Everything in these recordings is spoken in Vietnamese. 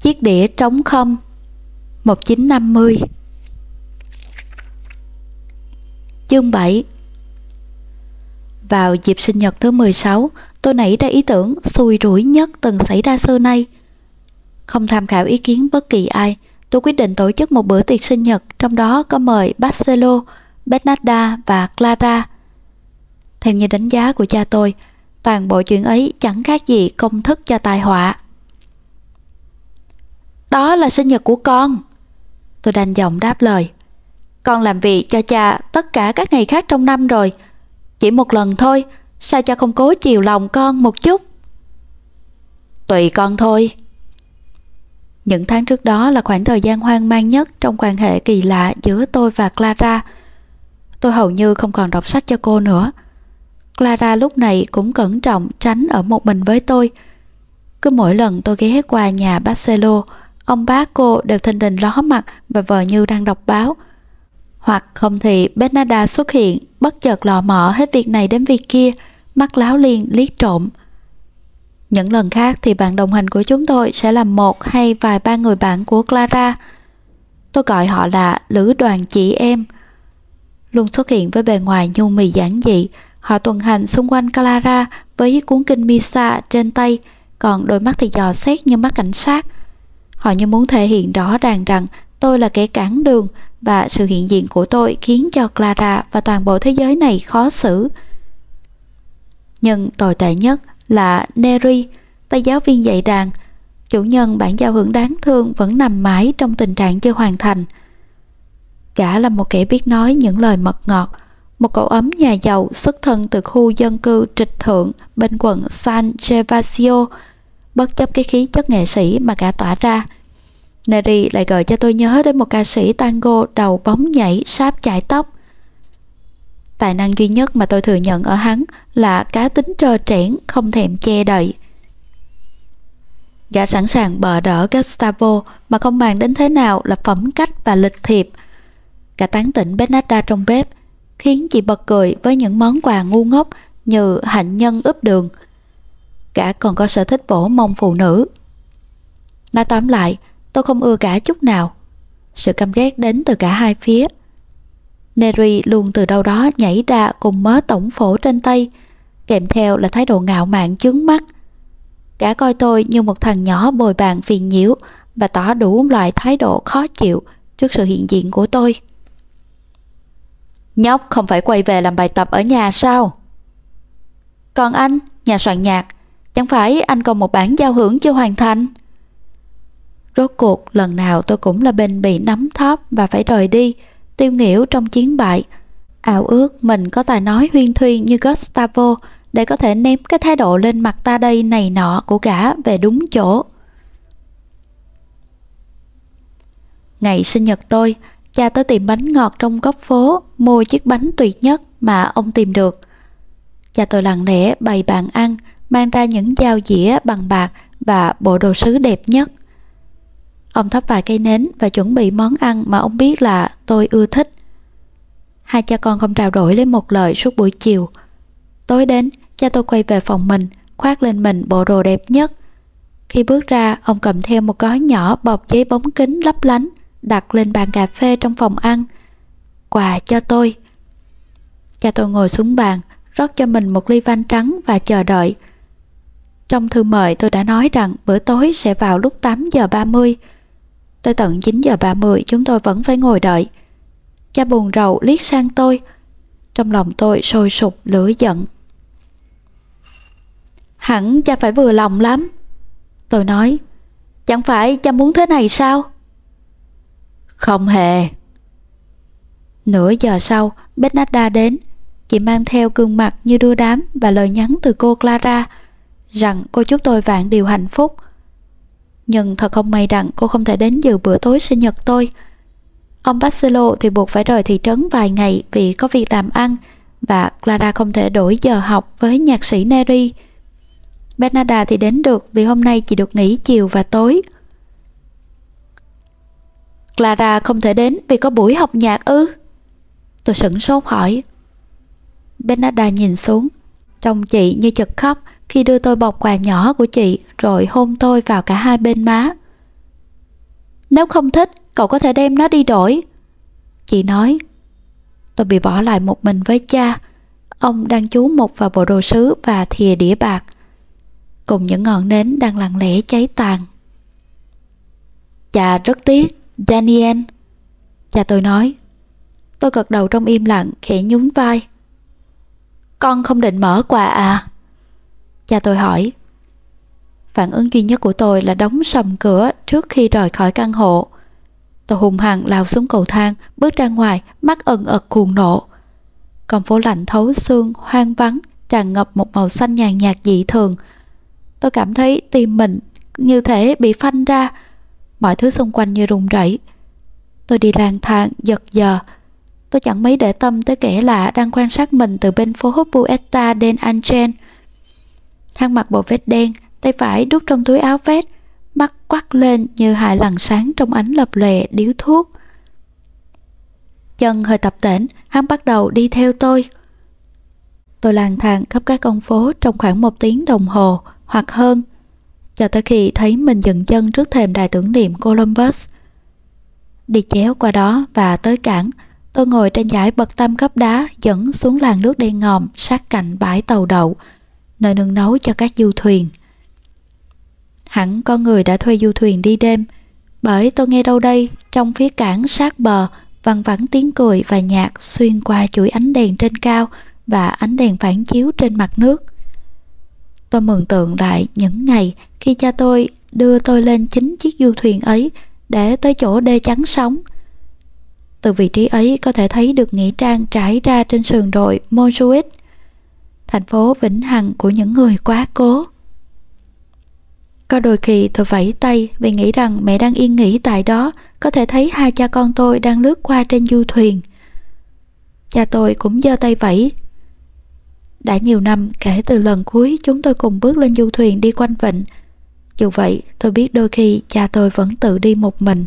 Chiếc đĩa trống không 1950 Chương 7 Vào dịp sinh nhật thứ 16, tôi nảy ra ý tưởng xui rủi nhất từng xảy ra xưa nay. Không tham khảo ý kiến bất kỳ ai, tôi quyết định tổ chức một bữa tiệc sinh nhật, trong đó có mời Barcelo, Bernarda và Clara. Theo như đánh giá của cha tôi, toàn bộ chuyện ấy chẳng khác gì công thức cho tai họa. Đó là sinh nhật của con. Tôi đành giọng đáp lời. Con làm việc cho cha tất cả các ngày khác trong năm rồi. Chỉ một lần thôi, sao cha không cố chiều lòng con một chút? Tùy con thôi. Những tháng trước đó là khoảng thời gian hoang mang nhất trong quan hệ kỳ lạ giữa tôi và Clara. Tôi hầu như không còn đọc sách cho cô nữa. Clara lúc này cũng cẩn trọng tránh ở một mình với tôi. Cứ mỗi lần tôi ghé qua nhà Barcelo, ông bác cô đều thình lình ló mặt và vờ như đang đọc báo. Hoặc không thì Bernada xuất hiện, bất chợt lò mò hết việc này đến việc kia, mắt láo liền liếc trộm. Những lần khác thì bạn đồng hành của chúng tôi sẽ là một hay vài ba người bạn của Clara. Tôi gọi họ là lữ đoàn chị em. Luôn xuất hiện với bề ngoài nhu mì giản dị, họ tuần hành xung quanh Clara với cuốn kinh Misa trên tay, còn đôi mắt thì dò xét như mắt cảnh sát. Họ như muốn thể hiện rõ ràng rằng tôi là kẻ cản đường và sự hiện diện của tôi khiến cho Clara và toàn bộ thế giới này khó xử. Nhưng tồi tệ nhất là Neri, tay giáo viên dạy đàn. Chủ nhân bản giao hưởng đáng thương vẫn nằm mãi trong tình trạng chưa hoàn thành. Gã là một kẻ biết nói những lời mật ngọt, một cậu ấm nhà giàu xuất thân từ khu dân cư trịch thượng bên quận San Gervasio, bất chấp cái khí chất nghệ sĩ mà gã tỏa ra. Neri lại gợi cho tôi nhớ đến một ca sĩ tango đầu bóng nhảy sáp chải tóc. Tài năng duy nhất mà tôi thừa nhận ở hắn là cá tính trơ trẽn, không thèm che đậy. Gã sẵn sàng bờ đỡ Gustavo mà không bàn đến thế nào là phẩm cách và lịch thiệp. Cả tán tỉnh Bernarda trong bếp, khiến chị bật cười với những món quà ngu ngốc như hạnh nhân ướp đường. Gã còn có sở thích bổ mông phụ nữ. Nói tóm lại, tôi không ưa cả chút nào. Sự căm ghét đến từ cả hai phía. Neri luôn từ đâu đó nhảy ra cùng mớ tổng phổ trên tay, kèm theo là thái độ ngạo mạn chướng mắt. Cả coi tôi như một thằng nhỏ bồi bàn phiền nhiễu và tỏ đủ loại thái độ khó chịu trước sự hiện diện của tôi. Nhóc không phải quay về làm bài tập ở nhà sao? Còn anh, nhà soạn nhạc, chẳng phải anh còn một bản giao hưởng chưa hoàn thành? Rốt cuộc lần nào tôi cũng là bên bị nắm thóp và phải rời đi, tiêu nghỉu trong chiến bại. Ảo ước mình có tài nói huyên thuyên như Gustavo để có thể ném cái thái độ lên mặt ta đây này nọ của gã về đúng chỗ. Ngày sinh nhật tôi, cha tới tìm bánh ngọt trong góc phố mua chiếc bánh tuyệt nhất mà ông tìm được. Cha tôi lặng lẽ bày bàn ăn, mang ra những dao dĩa bằng bạc và bộ đồ sứ đẹp nhất. Ông thắp vài cây nến và chuẩn bị món ăn mà ông biết là tôi ưa thích. Hai cha con không trao đổi lấy một lời suốt buổi chiều. Tối đến, cha tôi quay về phòng mình, khoác lên mình bộ đồ đẹp nhất. Khi bước ra, ông cầm theo một gói nhỏ bọc giấy bóng kính lấp lánh, đặt lên bàn cà phê trong phòng ăn. Quà cho tôi. Cha tôi ngồi xuống bàn, rót cho mình một ly van trắng và chờ đợi. Trong thư mời tôi đã nói rằng bữa tối sẽ vào lúc 8 giờ 30. Tới tận 9 giờ 30 chúng tôi vẫn phải ngồi đợi. Cha buồn rầu liếc sang tôi. Trong lòng tôi sôi sục lửa giận. Hẳn cha phải vừa lòng lắm. Tôi nói, chẳng phải cha muốn thế này sao? Không hề. Nửa giờ sau, Bernarda đến. Chị mang theo gương mặt như đưa đám và lời nhắn từ cô Clara rằng cô chúc tôi vạn điều hạnh phúc. Nhưng thật không may rằng cô không thể đến dự bữa tối sinh nhật tôi. Ông Barcelo thì buộc phải rời thị trấn vài ngày vì có việc làm ăn và Clara không thể đổi giờ học với nhạc sĩ Neri. Bernarda thì đến được vì hôm nay chỉ được nghỉ chiều và tối. Clara không thể đến vì có buổi học nhạc ư? Tôi sửng sốt hỏi. Bernarda nhìn xuống, trông chị như chật khóc khi đưa tôi bọc quà nhỏ của chị rồi hôn tôi vào cả hai bên má. Nếu không thích, cậu có thể đem nó đi đổi. Chị nói, tôi bị bỏ lại một mình với cha. Ông đang chú mục vào bộ đồ sứ và thìa đĩa bạc. Cùng những ngọn nến đang lặng lẽ cháy tàn. Cha rất tiếc, Daniel. Cha tôi nói. Tôi gật đầu trong im lặng, khẽ nhún vai. Con không định mở quà à? Cha tôi hỏi. Phản ứng duy nhất của tôi là đóng sầm cửa trước khi rời khỏi căn hộ. Tôi hùng hằng lao xuống cầu thang, bước ra ngoài, mắt ẩn ật cuồng nộ. còn phố lạnh thấu xương, hoang vắng, tràn ngập một màu xanh nhàn nhạt dị thường. Tôi cảm thấy tim mình như thể bị phanh ra, mọi thứ xung quanh như rung rẩy. Tôi đi lang thang, giật giờ. Tôi chẳng mấy để tâm tới kẻ lạ đang quan sát mình từ bên phố Buetta đến Angel. Hắn mặc bộ vest đen, tay phải đút trong túi áo vest, mắt quắc lên như hai lần sáng trong ánh lập lòe điếu thuốc. Chân hơi tập tễnh, hắn bắt đầu đi theo tôi. Tôi lang thang khắp các con phố trong khoảng một tiếng đồng hồ hoặc hơn, cho tới khi thấy mình dừng chân trước thềm đài tưởng niệm Columbus. Đi chéo qua đó và tới cảng, tôi ngồi trên giải bậc tam cấp đá dẫn xuống làng nước đen ngòm sát cạnh bãi tàu đậu, nơi nương nấu cho các du thuyền. Hẳn có người đã thuê du thuyền đi đêm, bởi tôi nghe đâu đây, trong phía cảng sát bờ, văng vẳng tiếng cười và nhạc xuyên qua chuỗi ánh đèn trên cao và ánh đèn phản chiếu trên mặt nước. Tôi mường tượng lại những ngày khi cha tôi đưa tôi lên chính chiếc du thuyền ấy để tới chỗ đê chắn sóng. Từ vị trí ấy có thể thấy được nghĩa trang trải ra trên sườn đồi Montjuic, thành phố vĩnh hằng của những người quá cố. Có đôi khi tôi vẫy tay vì nghĩ rằng mẹ đang yên nghỉ tại đó, có thể thấy hai cha con tôi đang lướt qua trên du thuyền. Cha tôi cũng giơ tay vẫy. Đã nhiều năm kể từ lần cuối chúng tôi cùng bước lên du thuyền đi quanh vịnh. Dù vậy, tôi biết đôi khi cha tôi vẫn tự đi một mình.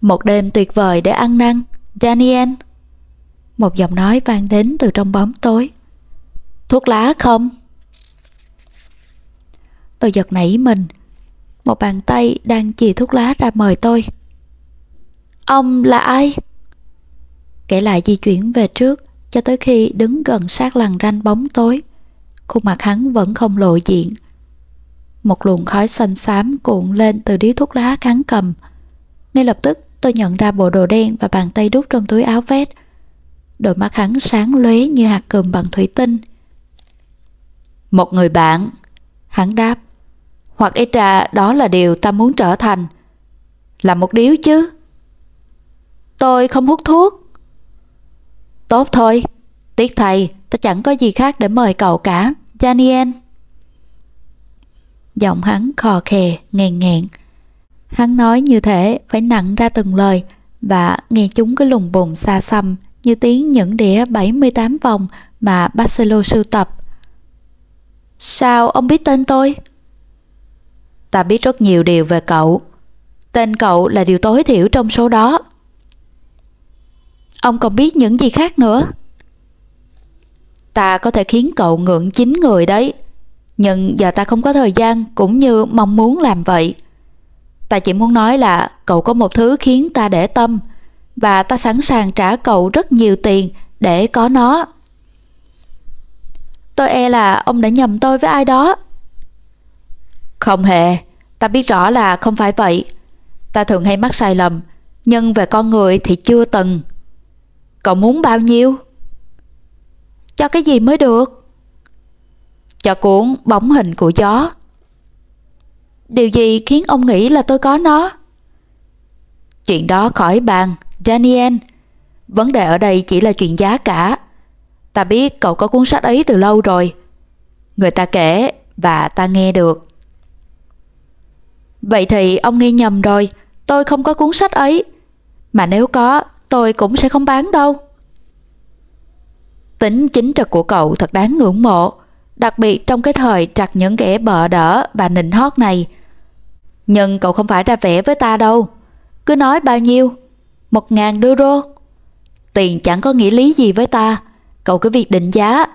Một đêm tuyệt vời để ăn năn, Daniel. Một giọng nói vang đến từ trong bóng tối. Thuốc lá không? Tôi giật nảy mình. Một bàn tay đang chì thuốc lá ra mời tôi. Ông là ai? Kể lại di chuyển về trước cho tới khi đứng gần sát lằn ranh bóng tối. Khuôn mặt hắn vẫn không lộ diện. Một luồng khói xanh xám cuộn lên từ điếu thuốc lá hắn cầm. Ngay lập tức tôi nhận ra bộ đồ đen và bàn tay đút trong túi áo vest. Đôi mắt hắn sáng lóe như hạt cườm bằng thủy tinh. Một người bạn, hắn đáp. Hoặc ít ra đó là điều ta muốn trở thành. Là một điếu chứ. Tôi không hút thuốc. Tốt thôi, tiếc thầy, ta chẳng có gì khác để mời cậu cả, Janien. Giọng hắn khò khè, nghẹn nghẹn. Hắn nói như thế phải nặng ra từng lời và nghe chúng cái lùng bùng xa xăm như tiếng những đĩa 78 vòng mà Barcelo sưu tập. Sao ông biết tên tôi? Ta biết rất nhiều điều về cậu. Tên cậu là điều tối thiểu trong số đó. Ông còn biết những gì khác nữa. Ta có thể khiến cậu ngượng chính người đấy. Nhưng giờ ta không có thời gian cũng như mong muốn làm vậy. Ta chỉ muốn nói là cậu có một thứ khiến ta để tâm và ta sẵn sàng trả cậu rất nhiều tiền để có nó. Tôi e là ông đã nhầm tôi với ai đó. Không hề, ta biết rõ là không phải vậy. Ta thường hay mắc sai lầm, nhưng về con người thì chưa từng. Cậu muốn bao nhiêu? Cho cái gì mới được? Cho cuốn bóng hình của gió. Điều gì khiến ông nghĩ là tôi có nó? Chuyện đó khỏi bàn, Daniel. Vấn đề ở đây chỉ là chuyện giá cả. Ta biết cậu có cuốn sách ấy từ lâu rồi. Người ta kể và ta nghe được. Vậy thì ông nghe nhầm rồi, tôi không có cuốn sách ấy. Mà nếu có, tôi cũng sẽ không bán đâu. Tính chính trực của cậu thật đáng ngưỡng mộ, đặc biệt trong cái thời trặc những kẻ bợ đỡ và nịnh hót này. Nhưng cậu không phải ra vẽ với ta đâu. Cứ nói bao nhiêu? Một ngàn euro. Tiền chẳng có nghĩa lý gì với ta, cậu cứ việc định giá.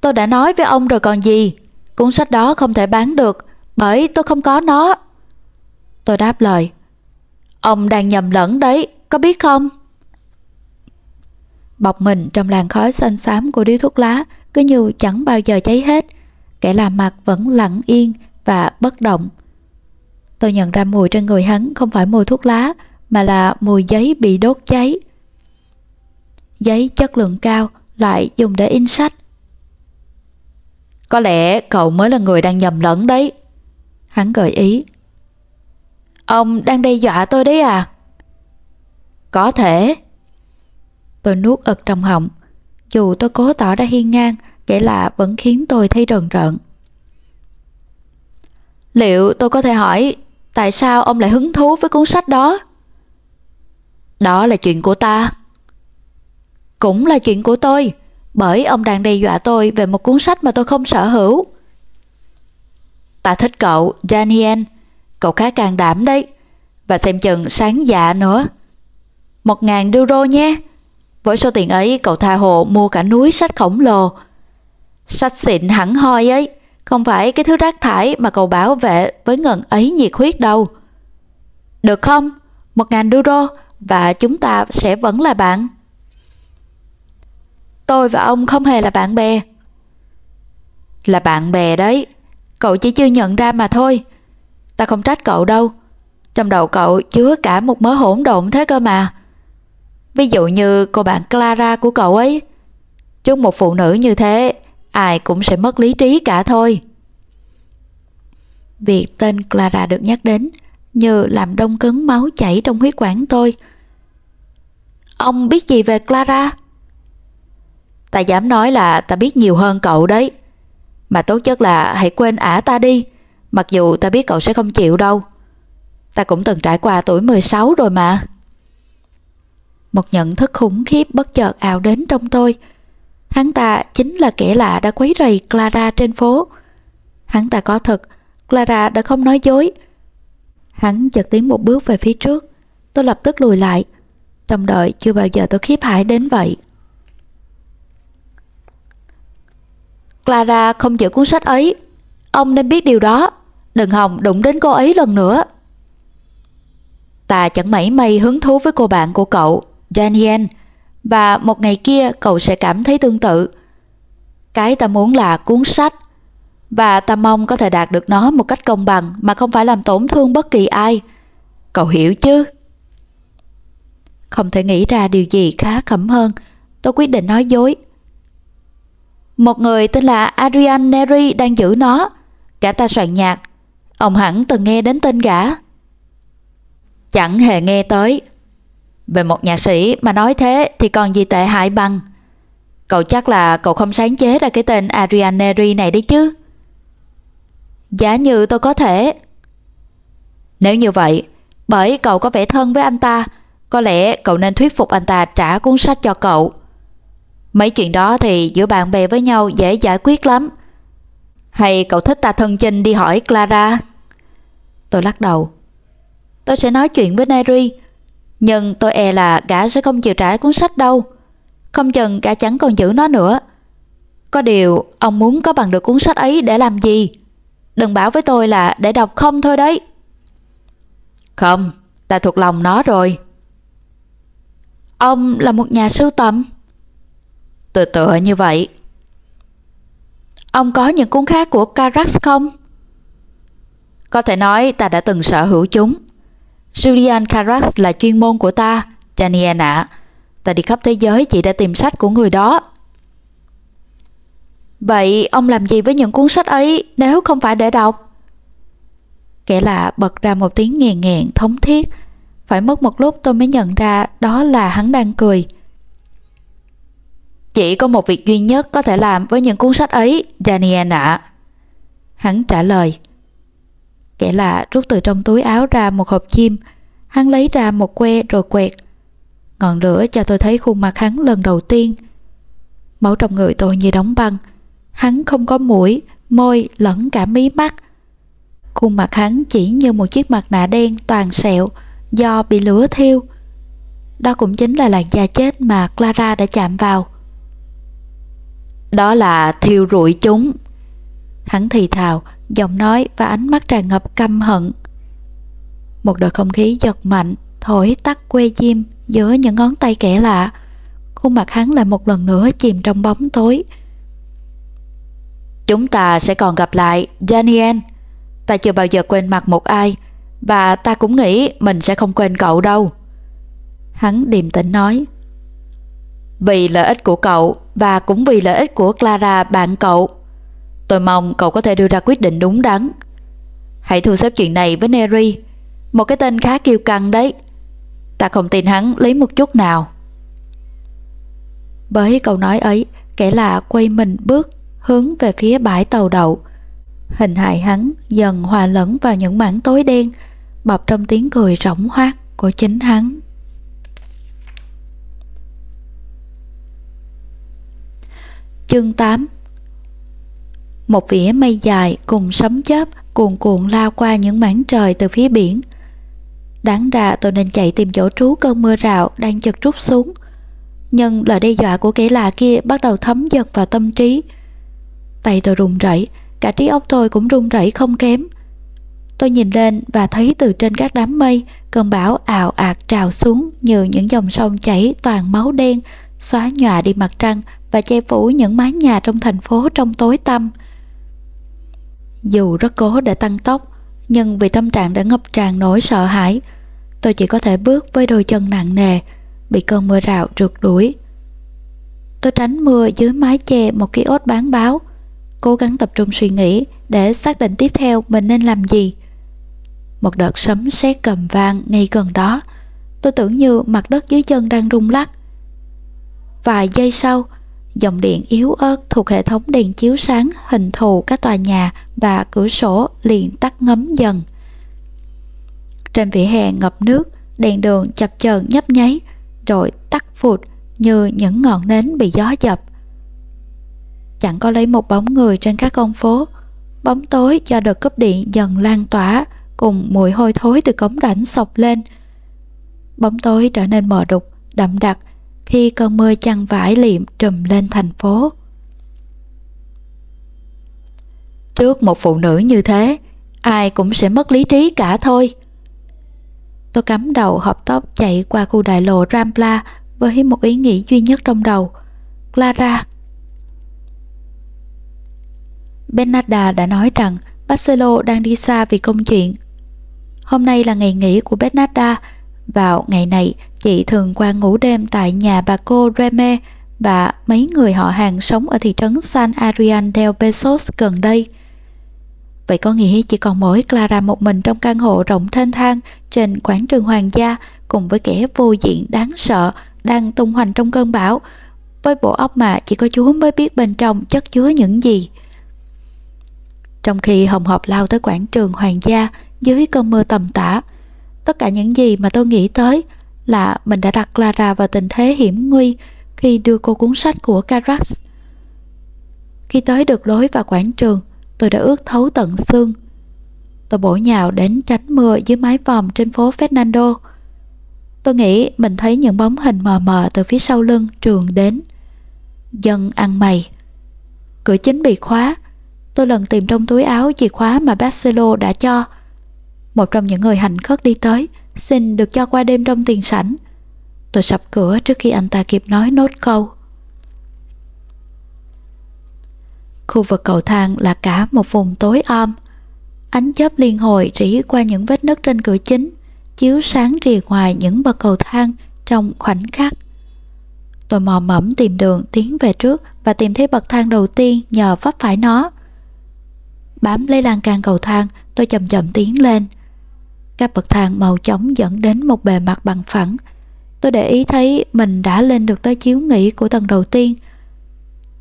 Tôi đã nói với ông rồi còn gì, cuốn sách đó không thể bán được bởi tôi không có nó. Tôi đáp lời. Ông đang nhầm lẫn đấy, có biết không? Bọc mình trong làn khói xanh xám của điếu thuốc lá, cứ như chẳng bao giờ cháy hết. Kẻ làm mặt vẫn lặng yên và bất động. Tôi nhận ra mùi trên người hắn không phải mùi thuốc lá, mà là mùi giấy bị đốt cháy. Giấy chất lượng cao lại dùng để in sách. Có lẽ cậu mới là người đang nhầm lẫn đấy. Hắn gợi ý. Ông đang đe dọa tôi đấy à? Có thể. Tôi nuốt ực trong họng. Dù tôi cố tỏ ra hiên ngang, kể là vẫn khiến tôi thấy rần rợn. Liệu tôi có thể hỏi tại sao ông lại hứng thú với cuốn sách đó? Đó là chuyện của ta. Cũng là chuyện của tôi, bởi ông đang đe dọa tôi về một cuốn sách mà tôi không sở hữu. Ta thích cậu, Daniel. Cậu khá càng đảm đấy. Và xem chừng sáng dạ nữa. Một ngàn euro nhé. Với số tiền ấy cậu tha hồ mua cả núi sách khổng lồ. Sách xịn hẳn hoi ấy. Không phải cái thứ rác thải mà cậu bảo vệ với ngần ấy nhiệt huyết đâu. Được không? Một ngàn euro và chúng ta sẽ vẫn là bạn. Tôi và ông không hề là bạn bè. Là bạn bè đấy. Cậu chỉ chưa nhận ra mà thôi. Ta không trách cậu đâu. Trong đầu cậu chứa cả một mớ hỗn độn thế cơ mà. Ví dụ như cô bạn Clara của cậu ấy. Trước một phụ nữ như thế, ai cũng sẽ mất lý trí cả thôi. Việc tên Clara được nhắc đến như làm đông cứng máu chảy trong huyết quản tôi. Ông biết gì về Clara? Ta dám nói là ta biết nhiều hơn cậu đấy. Mà tốt nhất là hãy quên ả ta đi, mặc dù ta biết cậu sẽ không chịu đâu. Ta cũng từng trải qua tuổi 16 rồi mà. Một nhận thức khủng khiếp bất chợt ào đến trong tôi. Hắn ta chính là kẻ lạ đã quấy rầy Clara trên phố. Hắn ta có thật, Clara đã không nói dối. Hắn chợt tiến một bước về phía trước. Tôi lập tức lùi lại. Trong đời chưa bao giờ tôi khiếp hãi đến vậy. Clara không giữ cuốn sách ấy. Ông nên biết điều đó. Đừng hòng đụng đến cô ấy lần nữa. Ta chẳng mảy may hứng thú với cô bạn của cậu, Daniel. Và một ngày kia, cậu sẽ cảm thấy tương tự. Cái ta muốn là cuốn sách. Và ta mong có thể đạt được nó một cách công bằng mà không phải làm tổn thương bất kỳ ai. Cậu hiểu chứ? Không thể nghĩ ra điều gì khá khẩm hơn. Tôi quyết định nói dối. Một người tên là Adrian Neri đang giữ nó. Cả ta soạn nhạc. Ông hẳn từng nghe đến tên gã. Chẳng hề nghe tới. Về một nhạc sĩ mà nói thế thì còn gì tệ hại bằng. Cậu chắc là cậu không sáng chế ra cái tên Ariane Neri này đấy chứ. Giả như tôi có thể. Nếu như vậy, bởi cậu có vẻ thân với anh ta, có lẽ cậu nên thuyết phục anh ta trả cuốn sách cho cậu. Mấy chuyện đó thì giữa bạn bè với nhau dễ giải quyết lắm. Hay cậu thích ta thân chinh đi hỏi Clara? Tôi lắc đầu. Tôi sẽ nói chuyện với Neri, nhưng tôi e là gã sẽ không chịu trả cuốn sách đâu. Không chừng gã chẳng còn giữ nó nữa. Có điều, ông muốn có bằng được cuốn sách ấy để làm gì? Đừng bảo với tôi là để đọc không thôi đấy. Không, ta thuộc lòng nó rồi. Ông là một nhà sưu tầm. Tự tựa như vậy. Ông có những cuốn khác của Carax không? Có thể nói ta đã từng sở hữu chúng. Julian Carras là chuyên môn của ta, Daniel ạ. Ta đi khắp thế giới chỉ để tìm sách của người đó. Vậy ông làm gì với những cuốn sách ấy nếu không phải để đọc? Kẻ lạ bật ra một tiếng nghèn nghẹn thống thiết. Phải mất một lúc tôi mới nhận ra đó là hắn đang cười. Chỉ có một việc duy nhất có thể làm với những cuốn sách ấy, Daniel ạ. Hắn trả lời. Kẻ lạ rút từ trong túi áo ra một hộp chim. Hắn lấy ra một que rồi quẹt. Ngọn lửa cho tôi thấy khuôn mặt hắn lần đầu tiên. Máu trong người tôi như đóng băng. Hắn không có mũi, môi lẫn cả mí mắt. Khuôn mặt hắn chỉ như một chiếc mặt nạ đen toàn sẹo do bị lửa thiêu. Đó cũng chính là làn da chết mà Clara đã chạm vào. Đó là thiêu rụi chúng. Hắn thì thào, giọng nói và ánh mắt tràn ngập căm hận. Một đợt không khí giật mạnh, thổi tắt quê chim giữa những ngón tay kẻ lạ. Khuôn mặt hắn lại một lần nữa chìm trong bóng tối. Chúng ta sẽ còn gặp lại, Daniel. Ta chưa bao giờ quên mặt một ai, và ta cũng nghĩ mình sẽ không quên cậu đâu. Hắn điềm tĩnh nói. Vì lợi ích của cậu và cũng vì lợi ích của Clara bạn cậu. Tôi mong cậu có thể đưa ra quyết định đúng đắn. Hãy thu xếp chuyện này với Neri, một cái tên khá kiêu căng đấy. Ta không tin hắn lấy một chút nào. Bởi câu nói ấy, kẻ lạ quay mình bước hướng về phía bãi tàu đậu. Hình hài hắn dần hòa lẫn vào những mảng tối đen, bọc trong tiếng cười rỗng hoác của chính hắn. Chương 8 một vỉa mây dài cùng sấm chớp cuồn cuộn lao qua những mảng trời từ phía biển. Đáng ra tôi nên chạy tìm chỗ trú cơn mưa rào đang chật trút xuống. Nhưng lời đe dọa của kẻ lạ kia bắt đầu thấm giật vào tâm trí. Tay tôi run rẩy, cả trí óc tôi cũng run rẩy không kém. Tôi nhìn lên và thấy từ trên các đám mây, cơn bão ào ạt trào xuống như những dòng sông chảy toàn máu đen, xóa nhòa đi mặt trăng và che phủ những mái nhà trong thành phố trong tối tăm. Dù rất cố để tăng tốc, nhưng vì tâm trạng đã ngập tràn nỗi sợ hãi, tôi chỉ có thể bước với đôi chân nặng nề, bị cơn mưa rào trượt đuổi. Tôi tránh mưa dưới mái che một ký ốt bán báo, cố gắng tập trung suy nghĩ để xác định tiếp theo mình nên làm gì. Một đợt sấm sét cầm vang ngay gần đó, tôi tưởng như mặt đất dưới chân đang rung lắc. Vài giây sau, dòng điện yếu ớt thuộc hệ thống đèn chiếu sáng hình thù các tòa nhà và cửa sổ liền tắt ngấm dần. Trên vỉa hè ngập nước, đèn đường chập chờn nhấp nháy, rồi tắt phụt như những ngọn nến bị gió dập. Chẳng có lấy một bóng người trên các con phố, bóng tối do đợt cấp điện dần lan tỏa cùng mùi hôi thối từ cống rãnh sộc lên. Bóng tối trở nên mờ đục, đậm đặc khi cơn mưa chăn vải liệm trùm lên thành phố. Trước một phụ nữ như thế, ai cũng sẽ mất lý trí cả thôi. Tôi cắm đầu hộp tóc chạy qua khu đại lộ Rambla với một ý nghĩ duy nhất trong đầu. Clara. Benada đã nói rằng Barcelo đang đi xa vì công chuyện. Hôm nay là ngày nghỉ của Benada. Vào ngày này, chị thường qua ngủ đêm tại nhà bà cô Reme và mấy người họ hàng sống ở thị trấn San Adrian del Besos gần đây. Vậy có nghĩa chỉ còn mỗi Clara một mình trong căn hộ rộng thênh thang trên quảng trường hoàng gia cùng với kẻ vô diện đáng sợ đang tung hoành trong cơn bão với bộ óc mà chỉ có Chúa mới biết bên trong chất chứa những gì. Trong khi Hồng Hộp lao tới quảng trường hoàng gia dưới cơn mưa tầm tã, tất cả những gì mà tôi nghĩ tới là mình đã đặt Clara vào tình thế hiểm nguy khi đưa cô cuốn sách của Carax. Khi tới được lối vào quảng trường, tôi đã ướt thấu tận xương. Tôi bổ nhào đến tránh mưa dưới mái vòm trên phố Fernando. Tôi nghĩ mình thấy những bóng hình mờ mờ từ phía sau lưng trường đến. Dân ăn mày. Cửa chính bị khóa. Tôi lần tìm trong túi áo chìa khóa mà Barcelo đã cho. Một trong những người hành khất đi tới, xin được cho qua đêm trong tiền sảnh. Tôi sập cửa trước khi anh ta kịp nói nốt câu. Khu vực cầu thang là cả một vùng tối om. Ánh chớp liên hồi rỉ qua những vết nứt trên cửa chính, chiếu sáng rìa ngoài những bậc cầu thang trong khoảnh khắc. Tôi mò mẫm tìm đường tiến về trước và tìm thấy bậc thang đầu tiên nhờ vấp phải nó. Bám lấy lan can cầu thang, tôi chậm chậm tiến lên. Các bậc thang màu chóng dẫn đến một bề mặt bằng phẳng. Tôi để ý thấy mình đã lên được tới chiếu nghỉ của tầng đầu tiên.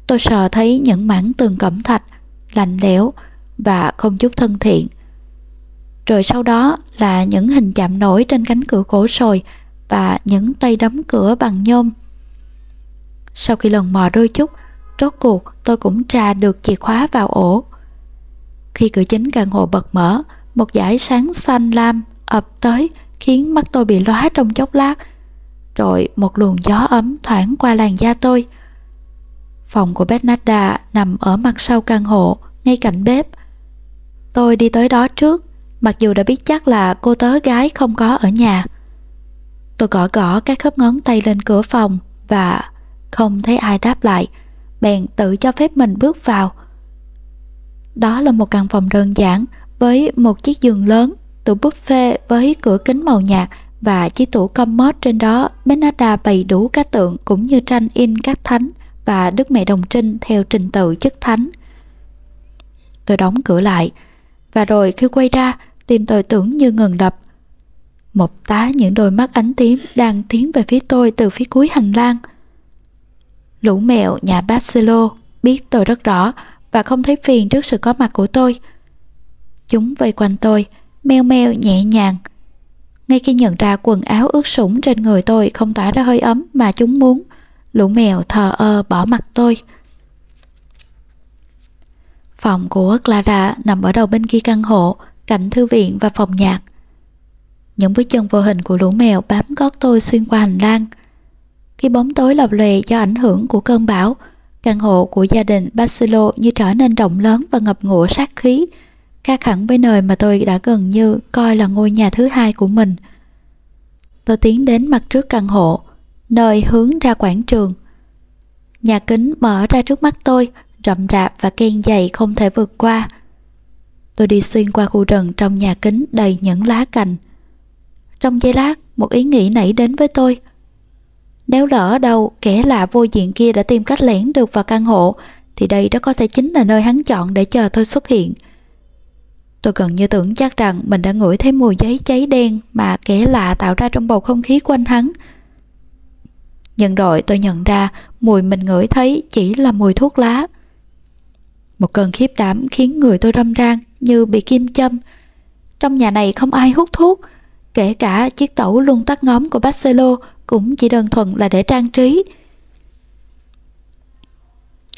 Tôi sờ thấy những mảng tường cẩm thạch, lạnh lẽo và không chút thân thiện. Rồi sau đó là những hình chạm nổi trên cánh cửa cổ sồi và những tay đấm cửa bằng nhôm. Sau khi lần mò đôi chút, rốt cuộc tôi cũng tra được chìa khóa vào ổ. Khi cửa chính căn hộ bật mở, một dải sáng xanh lam ập tới khiến mắt tôi bị lóa trong chốc lát. Rồi một luồng gió ấm thoảng qua làn da tôi. Phòng của Bernarda nằm ở mặt sau căn hộ, ngay cạnh bếp. Tôi đi tới đó trước, mặc dù đã biết chắc là cô tớ gái không có ở nhà. Tôi gõ gõ các khớp ngón tay lên cửa phòng và không thấy ai đáp lại, bèn tự cho phép mình bước vào. Đó là một căn phòng đơn giản với một chiếc giường lớn, tủ buffet với cửa kính màu nhạt và chiếc tủ commode trên đó Benada bày đủ các tượng cũng như tranh in các thánh và Đức Mẹ Đồng Trinh theo trình tự chức thánh. Tôi đóng cửa lại và rồi khi quay ra tim tôi tưởng như ngừng đập. Một tá những đôi mắt ánh tím đang tiến về phía tôi từ phía cuối hành lang. Lũ mèo nhà Barcelo biết tôi rất rõ và không thấy phiền trước sự có mặt của tôi. Chúng vây quanh tôi, meo meo nhẹ nhàng. Ngay khi nhận ra quần áo ướt sũng trên người tôi không tỏa ra hơi ấm mà chúng muốn, lũ mèo thờ ơ bỏ mặt tôi. Phòng của Clara nằm ở đầu bên kia căn hộ, cạnh thư viện và phòng nhạc. Những bước chân vô hình của lũ mèo bám gót tôi xuyên qua hành lang. Khi bóng tối lập lòe do ảnh hưởng của cơn bão, căn hộ của gia đình Basilo như trở nên rộng lớn và ngập ngụa sát khí, khác hẳn với nơi mà tôi đã gần như coi là ngôi nhà thứ hai của mình. Tôi tiến đến mặt trước căn hộ, nơi hướng ra quảng trường. Nhà kính mở ra trước mắt tôi, rậm rạp và ken dày không thể vượt qua. Tôi đi xuyên qua khu rừng trong nhà kính đầy những lá cành. Trong giây lát, một ý nghĩ nảy đến với tôi. Nếu lỡ đâu kẻ lạ vô diện kia đã tìm cách lẻn được vào căn hộ, thì đây đó có thể chính là nơi hắn chọn để chờ tôi xuất hiện. Tôi gần như tưởng chắc rằng mình đã ngửi thấy mùi giấy cháy đen mà kẻ lạ tạo ra trong bầu không khí quanh hắn. Nhưng rồi tôi nhận ra mùi mình ngửi thấy chỉ là mùi thuốc lá. Một cơn khiếp đảm khiến người tôi râm ran như bị kim châm. Trong nhà này không ai hút thuốc, kể cả chiếc tẩu luôn tắt ngóm của Barcelo cũng chỉ đơn thuần là để trang trí.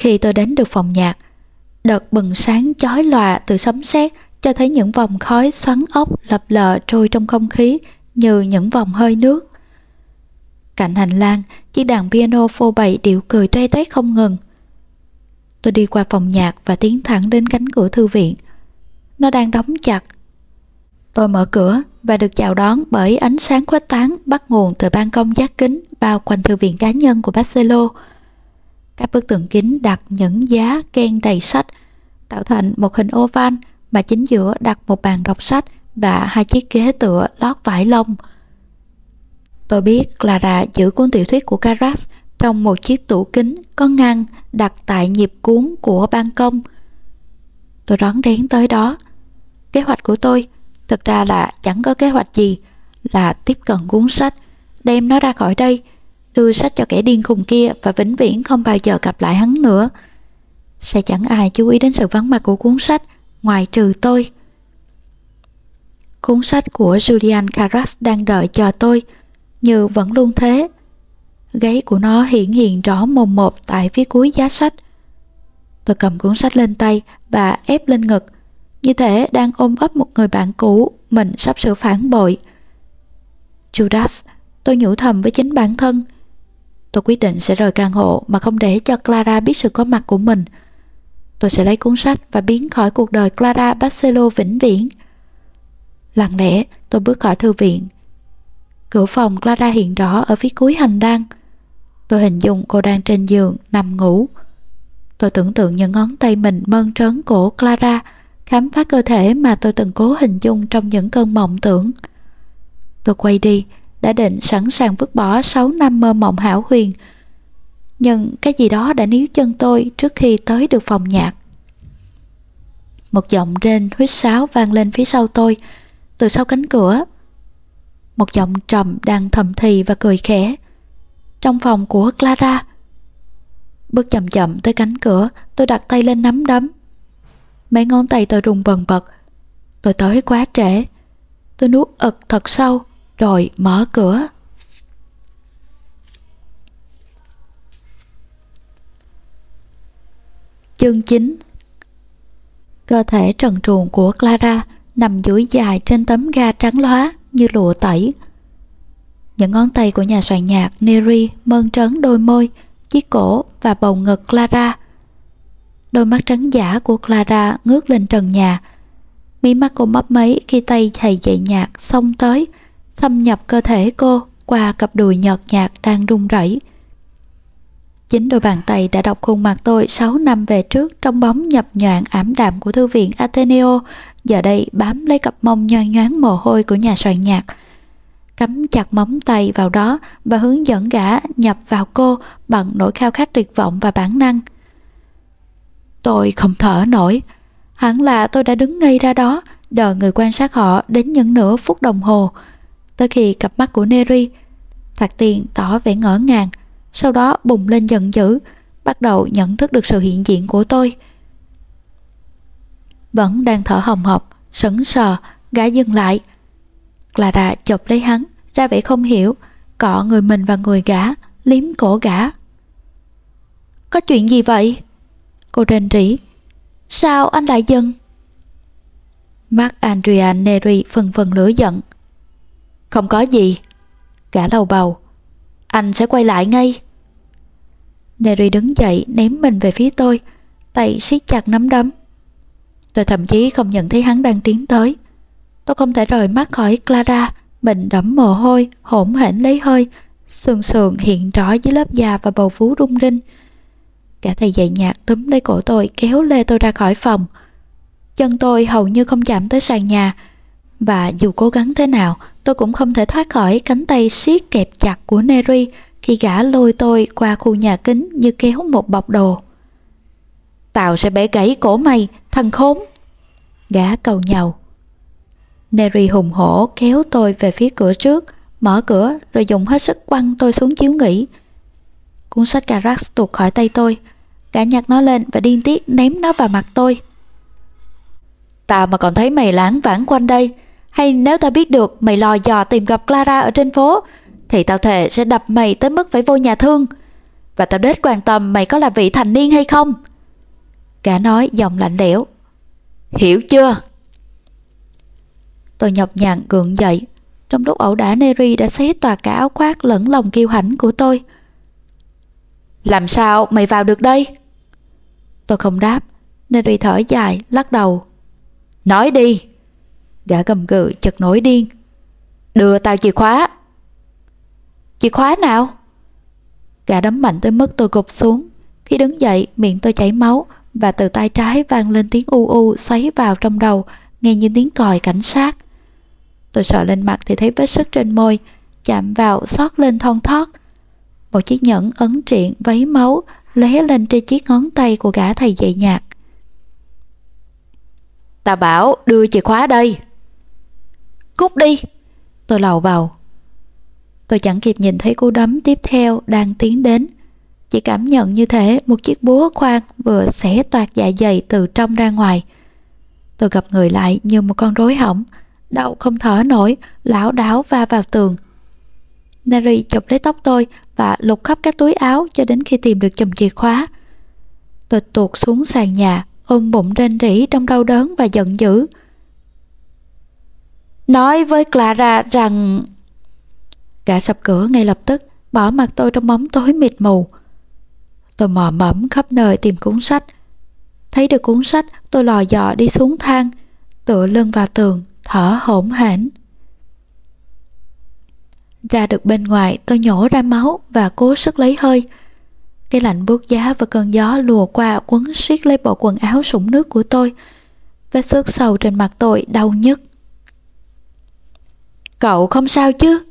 Khi tôi đến được phòng nhạc, đợt bừng sáng chói lòa từ sấm sét cho thấy những vòng khói xoắn ốc lập lờ trôi trong không khí như những vòng hơi nước. Cạnh hành lang, chiếc đàn piano phô bày điệu cười toe toét không ngừng. Tôi đi qua phòng nhạc và tiến thẳng đến cánh cửa thư viện. Nó đang đóng chặt. Tôi mở cửa và được chào đón bởi ánh sáng khuếch tán bắt nguồn từ ban công giác kính bao quanh thư viện cá nhân của Barcelona. Các bức tường kính đặt những giá ken đầy sách, tạo thành một hình oval mà chính giữa đặt một bàn đọc sách và hai chiếc ghế tựa lót vải lông. Tôi biết Clara giữ cuốn tiểu thuyết của Caras trong một chiếc tủ kính có ngăn đặt tại nhịp cuốn của ban công. Tôi đoán rén tới đó. Kế hoạch của tôi thực ra là chẳng có kế hoạch gì, là tiếp cận cuốn sách, đem nó ra khỏi đây, đưa sách cho kẻ điên khùng kia và vĩnh viễn không bao giờ gặp lại hắn nữa. Sẽ chẳng ai chú ý đến sự vắng mặt của cuốn sách, ngoài trừ tôi. Cuốn sách của Julian Carras đang đợi chờ tôi, như vẫn luôn thế. Gáy của nó hiện hiện rõ mồm một tại phía cuối giá sách. Tôi cầm cuốn sách lên tay và ép lên ngực, như thể đang ôm ấp một người bạn cũ mình sắp sửa phản bội. Judas, tôi nhủ thầm với chính bản thân. Tôi quyết định sẽ rời căn hộ mà không để cho Clara biết sự có mặt của mình. Tôi sẽ lấy cuốn sách và biến khỏi cuộc đời Clara Barcelo vĩnh viễn. Lặng lẽ, tôi bước khỏi thư viện. Cửa phòng Clara hiện rõ ở phía cuối hành lang. Tôi hình dung cô đang trên giường, nằm ngủ. Tôi tưởng tượng những ngón tay mình mơn trớn cổ Clara, khám phá cơ thể mà tôi từng cố hình dung trong những cơn mộng tưởng. Tôi quay đi, đã định sẵn sàng vứt bỏ 6 năm mơ mộng hảo huyền. Nhưng cái gì đó đã níu chân tôi trước khi tới được phòng nhạc. Một giọng rên huýt sáo vang lên phía sau tôi, từ sau cánh cửa. Một giọng trầm đang thầm thì và cười khẽ trong phòng của Clara. Bước chậm chậm tới cánh cửa, tôi đặt tay lên nắm đấm. Mấy ngón tay tôi rung bần bật. Tôi tới quá trễ. Tôi nuốt ực thật sâu, rồi mở cửa. Chương 9 Cơ thể trần truồng của Clara nằm duỗi dài trên tấm ga trắng loá như lụa tẩy. Những ngón tay của nhà soạn nhạc Neri mơn trớn đôi môi, chiếc cổ và bầu ngực Clara. Đôi mắt trắng giả của Clara ngước lên trần nhà. Mí mắt cô mấp mấy khi tay thầy dạy nhạc xông tới, xâm nhập cơ thể cô qua cặp đùi nhợt nhạt đang run rẩy. Chính đôi bàn tay đã đọc khuôn mặt tôi 6 năm về trước trong bóng nhập nhoạn ảm đạm của thư viện Ateneo, giờ đây bám lấy cặp mông nhoan nhoáng mồ hôi của nhà soạn nhạc. Cắm chặt móng tay vào đó và hướng dẫn gã nhập vào cô bằng nỗi khao khát tuyệt vọng và bản năng. Tôi không thở nổi. Hẳn là tôi đã đứng ngay ra đó, đợi người quan sát họ đến những nửa phút đồng hồ. Tới khi cặp mắt của Neri, Thạc Tiền tỏ vẻ ngỡ ngàng, sau đó bùng lên giận dữ, bắt đầu nhận thức được sự hiện diện của tôi. Vẫn đang thở hồng hộc, sững sờ, gã dừng lại. Clara chộp lấy hắn, ra vẻ không hiểu, cọ người mình và người gã, liếm cổ gã. Có chuyện gì vậy? Cô rên rỉ. Sao anh lại dừng? Mark Andrea Neri phần phần lửa giận. Không có gì. Gã đầu bầu. Anh sẽ quay lại ngay. Neri đứng dậy ném mình về phía tôi, tay siết chặt nắm đấm. Tôi thậm chí không nhận thấy hắn đang tiến tới. Tôi không thể rời mắt khỏi Clara, mình đẫm mồ hôi, hỗn hển lấy hơi, sườn sườn hiện rõ dưới lớp da và bầu vú rung rinh. Cả thầy dạy nhạc túm lấy cổ tôi kéo lê tôi ra khỏi phòng. Chân tôi hầu như không chạm tới sàn nhà, và dù cố gắng thế nào, tôi cũng không thể thoát khỏi cánh tay siết kẹp chặt của Neri khi gã lôi tôi qua khu nhà kính như kéo một bọc đồ. Tao sẽ bẻ gãy cổ mày, thằng khốn. Gã cầu nhau. Neri hùng hổ kéo tôi về phía cửa trước, mở cửa rồi dùng hết sức quăng tôi xuống chiếu nghỉ. Cuốn sách Carax tuột khỏi tay tôi, gã nhặt nó lên và điên tiết ném nó vào mặt tôi. Tao mà còn thấy mày láng vãng quanh đây, hay nếu tao biết được mày lò dò tìm gặp Clara ở trên phố, thì tao thề sẽ đập mày tới mức phải vô nhà thương. Và tao đết quan tâm mày có là vị thành niên hay không. Cả nói giọng lạnh lẽo. Hiểu chưa? Tôi nhọc nhằn gượng dậy. Trong lúc ẩu đả Neri đã xé tòa cả áo khoác lẫn lòng kiêu hãnh của tôi. Làm sao mày vào được đây? Tôi không đáp. Neri thở dài, lắc đầu. Nói đi. Gã gầm gừ chật nổi điên. Đưa tao chìa khóa. Chìa khóa nào? Gã đấm mạnh tới mức tôi gục xuống. Khi đứng dậy, miệng tôi chảy máu và từ tay trái vang lên tiếng u u xoáy vào trong đầu, nghe như tiếng còi cảnh sát. Tôi sợ lên mặt thì thấy vết sức trên môi, chạm vào xót lên thon thót. Một chiếc nhẫn ấn triện váy máu lóe lên trên chiếc ngón tay của gã thầy dạy nhạc. Ta bảo đưa chìa khóa đây. Cút đi. Tôi lầu vào. Tôi chẳng kịp nhìn thấy cú đấm tiếp theo đang tiến đến. Chỉ cảm nhận như thế một chiếc búa khoan vừa xẻ toạc dạ dày từ trong ra ngoài. Tôi gặp người lại như một con rối hỏng, đau không thở nổi, lão đảo va vào tường. Nari chụp lấy tóc tôi và lục khắp các túi áo cho đến khi tìm được chùm chìa khóa. Tôi tuột xuống sàn nhà, ôm bụng rên rỉ trong đau đớn và giận dữ. Nói với Clara rằng... Gã sập cửa ngay lập tức, bỏ mặt tôi trong bóng tối mịt mù. Tôi mò mẫm khắp nơi tìm cuốn sách. Thấy được cuốn sách, tôi lò dò đi xuống thang, tựa lưng vào tường, thở hổn hển. Ra được bên ngoài, tôi nhổ ra máu và cố sức lấy hơi. Cái lạnh buốt giá và cơn gió lùa qua quấn siết lấy bộ quần áo sũng nước của tôi. Vết xước sầu trên mặt tôi đau nhất. Cậu không sao chứ?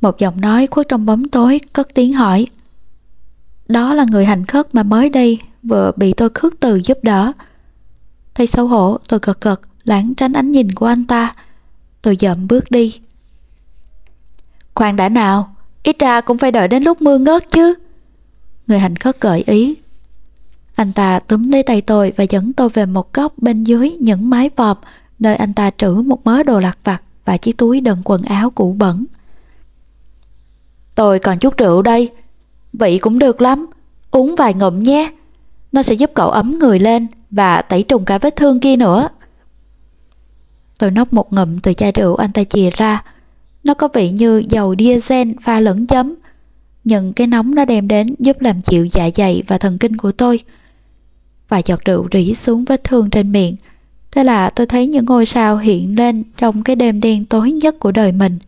Một giọng nói khuất trong bóng tối cất tiếng hỏi. Đó là người hành khất mà mới đây vừa bị tôi khước từ giúp đỡ. Thấy xấu hổ, tôi gật gật, lãng tránh ánh nhìn của anh ta. Tôi dậm bước đi. Khoan đã nào, ít ra cũng phải đợi đến lúc mưa ngớt chứ. Người hành khất gợi ý. Anh ta túm lấy tay tôi và dẫn tôi về một góc bên dưới những mái vòm nơi anh ta trữ một mớ đồ lặt vặt và chiếc túi đựng quần áo cũ bẩn. Tôi còn chút rượu đây, vị cũng được lắm, uống vài ngụm nhé. Nó sẽ giúp cậu ấm người lên và tẩy trùng cả vết thương kia nữa. Tôi nốc một ngụm từ chai rượu anh ta chìa ra. Nó có vị như dầu diesel pha lẫn chấm. Nhưng cái nóng nó đem đến giúp làm chịu dạ dày và thần kinh của tôi. Vài giọt rượu rỉ xuống vết thương trên miệng. Thế là tôi thấy những ngôi sao hiện lên trong cái đêm đen tối nhất của đời mình.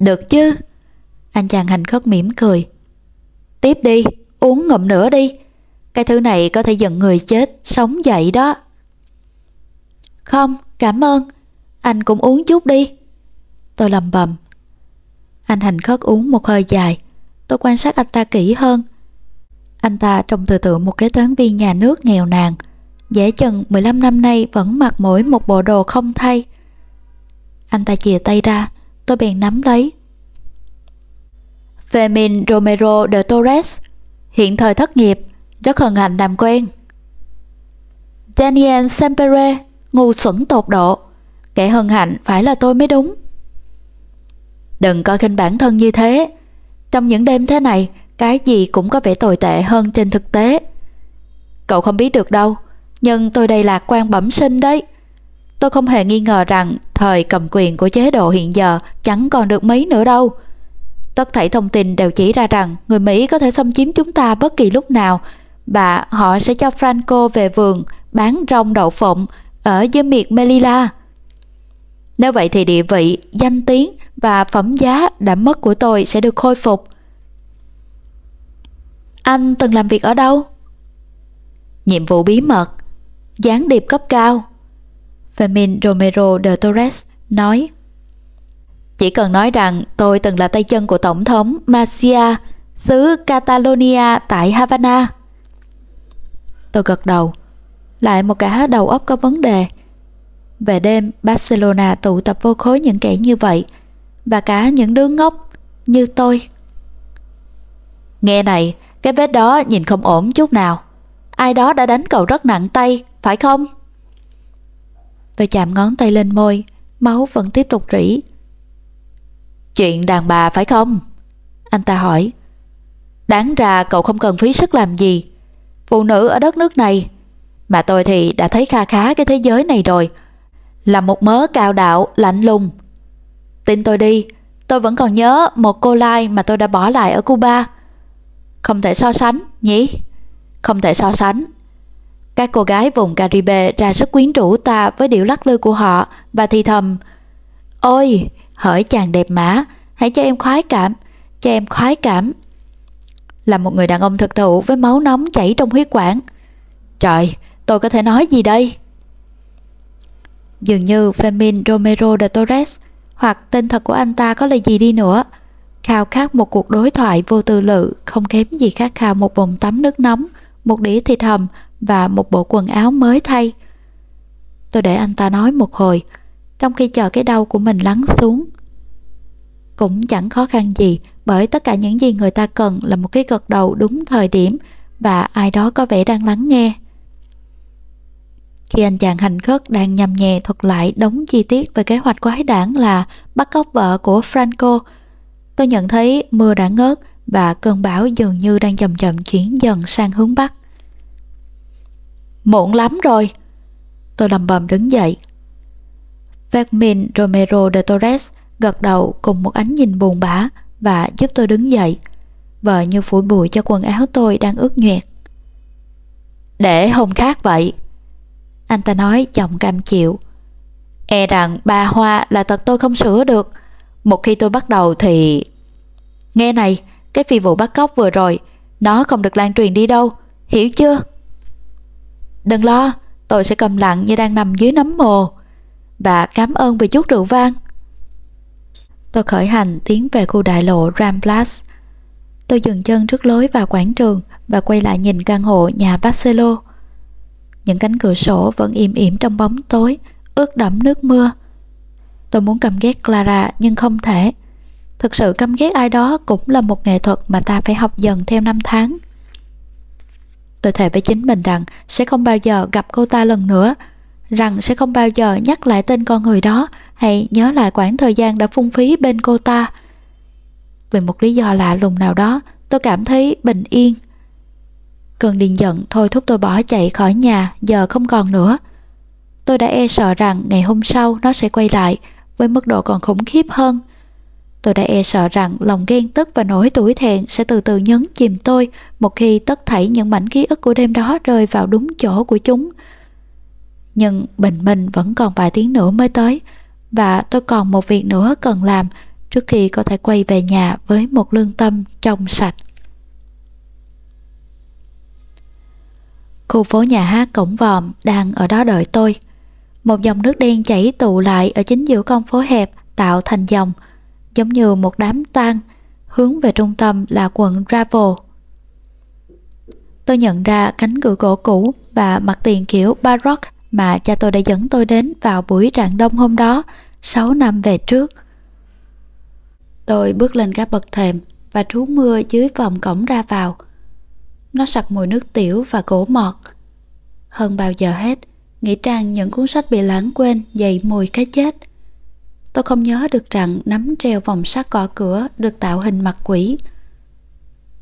Được chứ? Anh chàng hành khất mỉm cười. Tiếp đi, uống ngụm nữa đi. Cái thứ này có thể dẫn người chết, sống dậy đó. Không, cảm ơn. Anh cũng uống chút đi. Tôi lầm bầm. Anh hành khất uống một hơi dài. Tôi quan sát anh ta kỹ hơn. Anh ta trông từ tượng một kế toán viên nhà nước nghèo nàn. Dễ chừng 15 năm nay vẫn mặc mỗi một bộ đồ không thay. Anh ta chìa tay ra, tôi bèn nắm lấy. Femin Romero de Torres, hiện thời thất nghiệp, rất hân hạnh làm quen. Daniel Sempere, ngu xuẩn tột độ, kẻ hân hạnh phải là tôi mới đúng. Đừng coi khinh bản thân như thế. Trong những đêm thế này, cái gì cũng có vẻ tồi tệ hơn trên thực tế. Cậu không biết được đâu, nhưng tôi đây lạc quan bẩm sinh đấy. Tôi không hề nghi ngờ rằng thời cầm quyền của chế độ hiện giờ chẳng còn được mấy nữa đâu. Tất thảy thông tin đều chỉ ra rằng người Mỹ có thể xâm chiếm chúng ta bất kỳ lúc nào và họ sẽ cho Franco về vườn bán rong đậu phộng ở dưới miệt Melilla. Nếu vậy thì địa vị, danh tiếng và phẩm giá đã mất của tôi sẽ được khôi phục. Anh từng làm việc ở đâu? Nhiệm vụ bí mật, gián điệp cấp cao. Fermin Romero de Torres nói Chỉ cần nói rằng tôi từng là tay chân của Tổng thống Masia, xứ Catalonia tại Havana. Tôi gật đầu. Lại một cả đầu óc có vấn đề. Về đêm, Barcelona tụ tập vô khối những kẻ như vậy, và cả những đứa ngốc như tôi. Nghe này, cái vết đó nhìn không ổn chút nào. Ai đó đã đánh cậu rất nặng tay, phải không? Tôi chạm ngón tay lên môi, máu vẫn tiếp tục rỉ. Chuyện đàn bà phải không? Anh ta hỏi. Đáng ra cậu không cần phí sức làm gì. Phụ nữ ở đất nước này, mà tôi thì đã thấy kha khá cái thế giới này rồi, là một mớ cao đạo, lạnh lùng. Tin tôi đi, tôi vẫn còn nhớ một cô lai mà tôi đã bỏ lại ở Cuba. Không thể so sánh, nhỉ? Không thể so sánh. Các cô gái vùng Caribe ra sức quyến rũ ta với điệu lắc lư của họ và thì thầm Ôi, hỡi chàng đẹp mã, hãy cho em khoái cảm, cho em khoái cảm. Là một người đàn ông thực thụ với máu nóng chảy trong huyết quản. Trời, tôi có thể nói gì đây? Dường như femin Romero de Torres hoặc tên thật của anh ta có là gì đi nữa. Khao khát một cuộc đối thoại vô tư lự không kém gì khát khao một bồn tắm nước nóng, một đĩa thịt hầm và một bộ quần áo mới thay. Tôi để anh ta nói một hồi, trong khi chờ cái đau của mình lắng xuống. Cũng chẳng khó khăn gì bởi tất cả những gì người ta cần là một cái gật đầu đúng thời điểm và ai đó có vẻ đang lắng nghe. Khi anh chàng hành khất đang nhầm nhẹ thuật lại đống chi tiết về kế hoạch quái đảng là bắt cóc vợ của Franco, tôi nhận thấy mưa đã ngớt và cơn bão dường như đang chậm chậm chuyển dần sang hướng Bắc. Muộn lắm rồi. Tôi lầm bầm đứng dậy. Fermin Romero de Torres gật đầu cùng một ánh nhìn buồn bã và giúp tôi đứng dậy. Vợ như phủi bụi cho quần áo tôi đang ướt nhoẹt. Để hôm khác vậy. Anh ta nói giọng cam chịu. E rằng ba hoa là tật tôi không sửa được. Một khi tôi bắt đầu thì... Nghe này, cái phi vụ bắt cóc vừa rồi, nó không được lan truyền đi đâu, hiểu chưa? Đừng lo, tôi sẽ cầm lặng như đang nằm dưới nấm mồ. Và cảm ơn vì chút rượu vang. Tôi khởi hành tiến về khu đại lộ Ramblas. Tôi dừng chân trước lối vào quảng trường và quay lại nhìn căn hộ nhà Barcelo. Những cánh cửa sổ vẫn im ỉm trong bóng tối, ướt đẫm nước mưa. Tôi muốn cầm ghét Clara nhưng không thể. Thực sự căm ghét ai đó cũng là một nghệ thuật mà ta phải học dần theo năm tháng. Tôi thề với chính mình rằng sẽ không bao giờ gặp cô ta lần nữa, rằng sẽ không bao giờ nhắc lại tên con người đó hay nhớ lại quãng thời gian đã phung phí bên cô ta. Vì một lý do lạ lùng nào đó, tôi cảm thấy bình yên. Cơn điên giận thôi thúc tôi bỏ chạy khỏi nhà giờ không còn nữa. Tôi đã e sợ rằng ngày hôm sau nó sẽ quay lại với mức độ còn khủng khiếp hơn. Tôi đã e sợ rằng lòng ghen tức và nỗi tuổi thẹn sẽ từ từ nhấn chìm tôi một khi tất thảy những mảnh ký ức của đêm đó rơi vào đúng chỗ của chúng. Nhưng bình minh vẫn còn vài tiếng nữa mới tới và tôi còn một việc nữa cần làm trước khi có thể quay về nhà với một lương tâm trong sạch. Khu phố nhà hát cổng vòm đang ở đó đợi tôi. Một dòng nước đen chảy tụ lại ở chính giữa con phố hẹp tạo thành dòng, giống như một đám tang, hướng về trung tâm là quận Ravel. Tôi nhận ra cánh cửa gỗ cũ và mặt tiền kiểu Baroque mà cha tôi đã dẫn tôi đến vào buổi rạng đông hôm đó, 6 năm về trước. Tôi bước lên các bậc thềm và trú mưa dưới vòng cổng ra vào. Nó sặc mùi nước tiểu và gỗ mọt. Hơn bao giờ hết, nghĩ rằng những cuốn sách bị lãng quên dậy mùi cái chết. Tôi không nhớ được rằng nắm treo vòng sắt cỏ cửa được tạo hình mặt quỷ.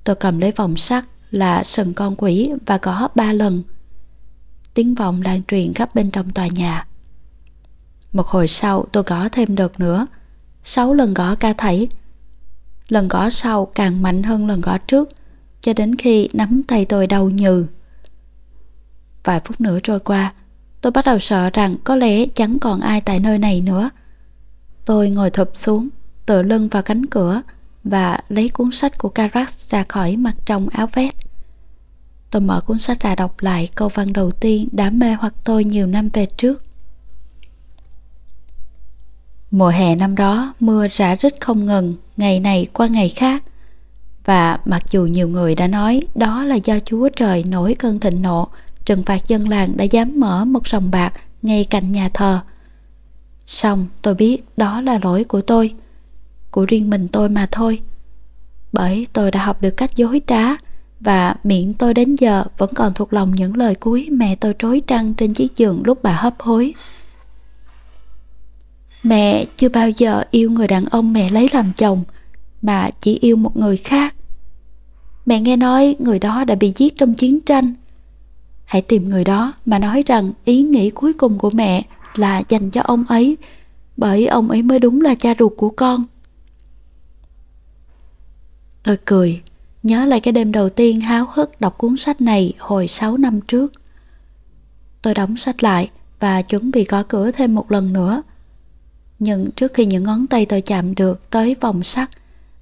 Tôi cầm lấy vòng sắt là sừng con quỷ và gõ ba lần. Tiếng vọng lan truyền khắp bên trong tòa nhà. Một hồi sau tôi gõ thêm đợt nữa, sáu lần gõ ca thảy. Lần gõ sau càng mạnh hơn lần gõ trước, cho đến khi nắm tay tôi đau nhừ. Vài phút nữa trôi qua, tôi bắt đầu sợ rằng có lẽ chẳng còn ai tại nơi này nữa. Tôi ngồi thụp xuống, tựa lưng vào cánh cửa và lấy cuốn sách của Carax ra khỏi mặt trong áo vest. Tôi mở cuốn sách ra đọc lại câu văn đầu tiên đã mê hoặc tôi nhiều năm về trước. Mùa hè năm đó, mưa rã rít không ngừng, ngày này qua ngày khác. Và mặc dù nhiều người đã nói đó là do Chúa Trời nổi cơn thịnh nộ, trừng phạt dân làng đã dám mở một sòng bạc ngay cạnh nhà thờ. Xong tôi biết đó là lỗi của tôi, của riêng mình tôi mà thôi. Bởi tôi đã học được cách dối trá, và miệng tôi đến giờ vẫn còn thuộc lòng những lời cuối mẹ tôi trối trăng trên chiếc giường lúc bà hấp hối. Mẹ chưa bao giờ yêu người đàn ông mẹ lấy làm chồng, mà chỉ yêu một người khác. Mẹ nghe nói người đó đã bị giết trong chiến tranh. Hãy tìm người đó mà nói rằng ý nghĩ cuối cùng của mẹ là dành cho ông ấy, bởi ông ấy mới đúng là cha ruột của con. Tôi cười, nhớ lại cái đêm đầu tiên háo hức đọc cuốn sách này hồi 6 năm trước. Tôi đóng sách lại và chuẩn bị gõ cửa thêm một lần nữa. Nhưng trước khi những ngón tay tôi chạm được tới vòng sắt,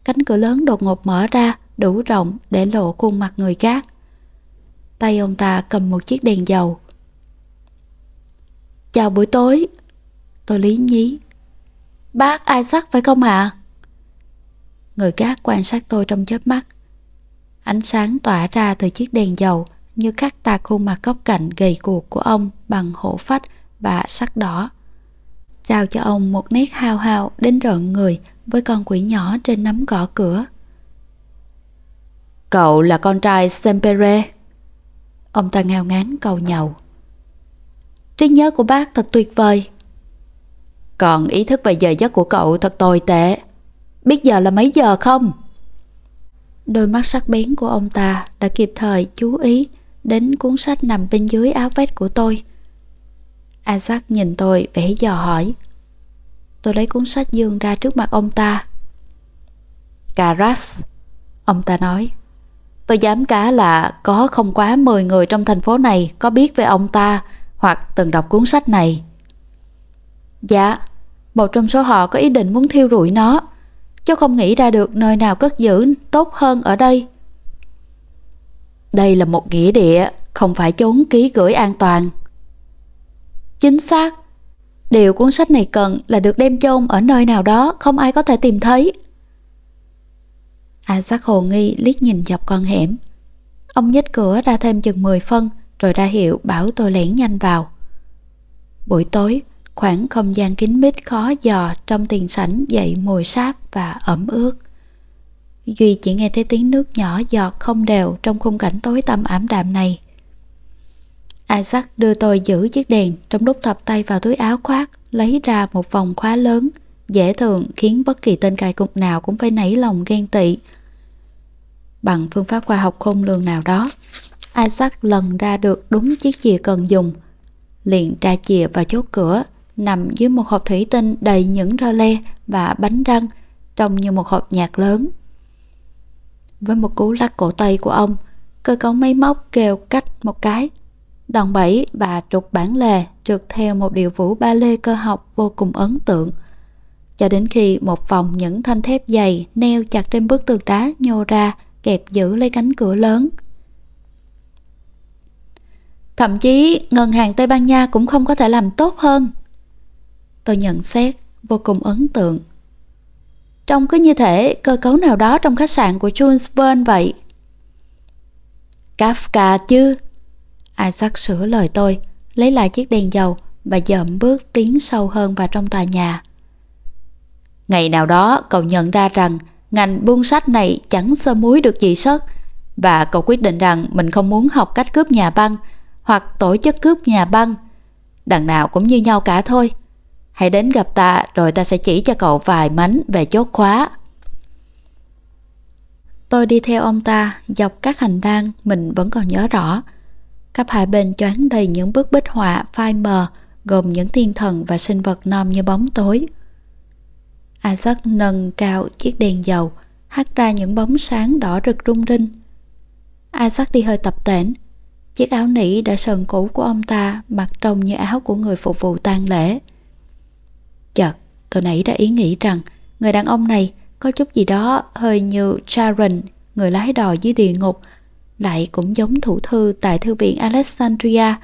cánh cửa lớn đột ngột mở ra đủ rộng để lộ khuôn mặt người gác. Tay ông ta cầm một chiếc đèn dầu. Chào buổi tối. Tôi lý nhí. Bác Isaac phải không ạ? À? Người gác quan sát tôi trong chớp mắt. Ánh sáng tỏa ra từ chiếc đèn dầu như cắt tà khuôn mặt góc cạnh gầy cuộc của ông bằng hổ phách và sắc đỏ. Trao cho ông một nét hao hao đến rợn người với con quỷ nhỏ trên nắm gõ cửa. Cậu là con trai Sempere. Ông ta ngao ngán cầu nhậu. Trí nhớ của bác thật tuyệt vời. Còn ý thức về giờ giấc của cậu thật tồi tệ. Biết giờ là mấy giờ không? Đôi mắt sắc bén của ông ta đã kịp thời chú ý đến cuốn sách nằm bên dưới áo vest của tôi. Isaac nhìn tôi vẻ dò hỏi. Tôi lấy cuốn sách dương ra trước mặt ông ta. Caras, ông ta nói. Tôi dám cá là có không quá 10 người trong thành phố này có biết về ông ta hoặc từng đọc cuốn sách này. Dạ, một trong số họ có ý định muốn thiêu rụi nó. Cháu không nghĩ ra được nơi nào cất giữ tốt hơn ở đây. Đây là một nghĩa địa, không phải chốn ký gửi an toàn. Chính xác. Điều cuốn sách này cần là được đem chôn ở nơi nào đó không ai có thể tìm thấy. Isaac hồ nghi liếc nhìn dọc con hẻm. Ông nhích cửa ra thêm chừng 10 phân rồi ra hiệu bảo tôi lẻn nhanh vào. Buổi tối, khoảng không gian kín mít khó dò trong tiền sảnh dậy mùi sáp và ẩm ướt. Duy chỉ nghe thấy tiếng nước nhỏ giọt không đều trong khung cảnh tối tăm ảm đạm này. Isaac đưa tôi giữ chiếc đèn trong lúc thọc tay vào túi áo khoác, lấy ra một vòng khóa lớn, dễ thường khiến bất kỳ tên cài cục nào cũng phải nảy lòng ghen tị. Bằng phương pháp khoa học khôn lường nào đó, Isaac lần ra được đúng chiếc chìa cần dùng. Liền tra chìa vào chốt cửa, nằm dưới một hộp thủy tinh đầy những rơ le và bánh răng, trông như một hộp nhạc lớn. Với một cú lắc cổ tay của ông, cơ cấu máy móc kêu cách một cái đòn bẩy và trục bản lề trượt theo một điệu vũ ba lê cơ học vô cùng ấn tượng. Cho đến khi một vòng những thanh thép dày neo chặt trên bức tường đá nhô ra kẹp giữ lấy cánh cửa lớn. Thậm chí ngân hàng Tây Ban Nha cũng không có thể làm tốt hơn. Tôi nhận xét vô cùng ấn tượng. Trông cứ như thể cơ cấu nào đó trong khách sạn của Jules Verne vậy. Kafka chứ. Isaac sửa lời tôi, lấy lại chiếc đèn dầu và dậm bước tiến sâu hơn vào trong tòa nhà. Ngày nào đó cậu nhận ra rằng ngành buôn sách này chẳng sơ muối được gì sớt và cậu quyết định rằng mình không muốn học cách cướp nhà băng hoặc tổ chức cướp nhà băng. Đằng nào cũng như nhau cả thôi. Hãy đến gặp ta, rồi ta sẽ chỉ cho cậu vài mánh về chốt khóa. Tôi đi theo ông ta, dọc các hành lang, mình vẫn còn nhớ rõ. cặp hai bên choán đầy những bức bích họa, phai mờ, gồm những thiên thần và sinh vật non như bóng tối. Isaac nâng cao chiếc đèn dầu, hắt ra những bóng sáng đỏ rực rung rinh. Isaac đi hơi tập tễnh. Chiếc áo nỉ đã sần cũ của ông ta mặc trông như áo của người phục vụ tang lễ. Chợt, tôi nảy ra ý nghĩ rằng người đàn ông này có chút gì đó hơi như Charon, người lái đò dưới địa ngục, lại cũng giống thủ thư tại thư viện Alexandria,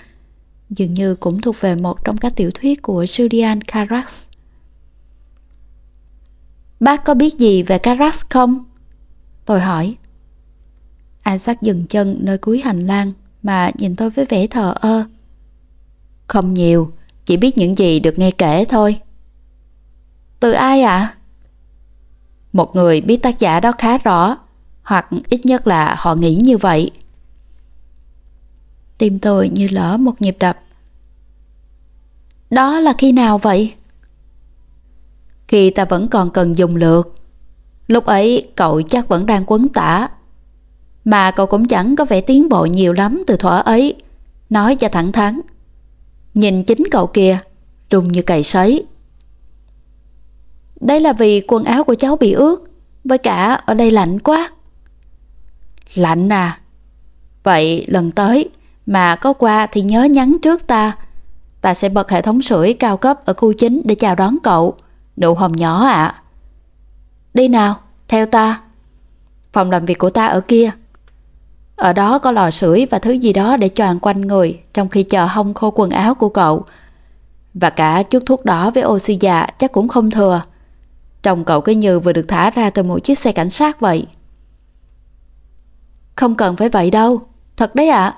dường như cũng thuộc về một trong các tiểu thuyết của Julian Carax. Bác có biết gì về Carax không? Tôi hỏi. Isaac dừng chân nơi cuối hành lang mà nhìn tôi với vẻ thờ ơ. Không nhiều, chỉ biết những gì được nghe kể thôi. Từ ai ạ? À? Một người biết tác giả đó khá rõ, hoặc ít nhất là họ nghĩ như vậy. Tim tôi như lỡ một nhịp đập. Đó là khi nào vậy? Khi ta vẫn còn cần dùng lược. Lúc ấy cậu chắc vẫn đang quấn tả. Mà cậu cũng chẳng có vẻ tiến bộ nhiều lắm từ thuở ấy. Nói cho thẳng thắn. Nhìn chính cậu kia rung như cày sấy. Đây là vì quần áo của cháu bị ướt, với cả ở đây lạnh quá. Lạnh à? Vậy lần tới mà có qua thì nhớ nhắn trước ta. Ta sẽ bật hệ thống sưởi cao cấp ở khu chính để chào đón cậu. Nụ hồng nhỏ ạ. Đi nào, theo ta. Phòng làm việc của ta ở kia. Ở đó có lò sưởi và thứ gì đó để choàng quanh người trong khi chờ hong khô quần áo của cậu. Và cả chút thuốc đỏ với oxy dạ chắc cũng không thừa. Trông cậu cứ như vừa được thả ra từ một chiếc xe cảnh sát vậy. Không cần phải vậy đâu, thật đấy ạ.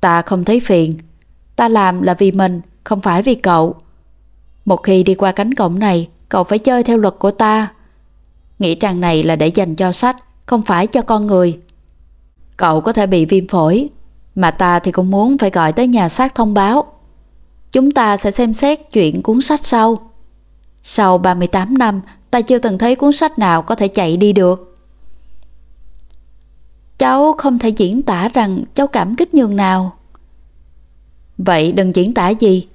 Ta không thấy phiền, ta làm là vì mình, không phải vì cậu. Một khi đi qua cánh cổng này, cậu phải chơi theo luật của ta. Nghĩ trang này là để dành cho sách, không phải cho con người. Cậu có thể bị viêm phổi, mà ta thì cũng muốn phải gọi tới nhà xác thông báo. Chúng ta sẽ xem xét chuyện cuốn sách sau. Sau 38 năm, ta chưa từng thấy cuốn sách nào có thể chạy đi được. Cháu không thể diễn tả rằng cháu cảm kích nhường nào. Vậy đừng diễn tả gì.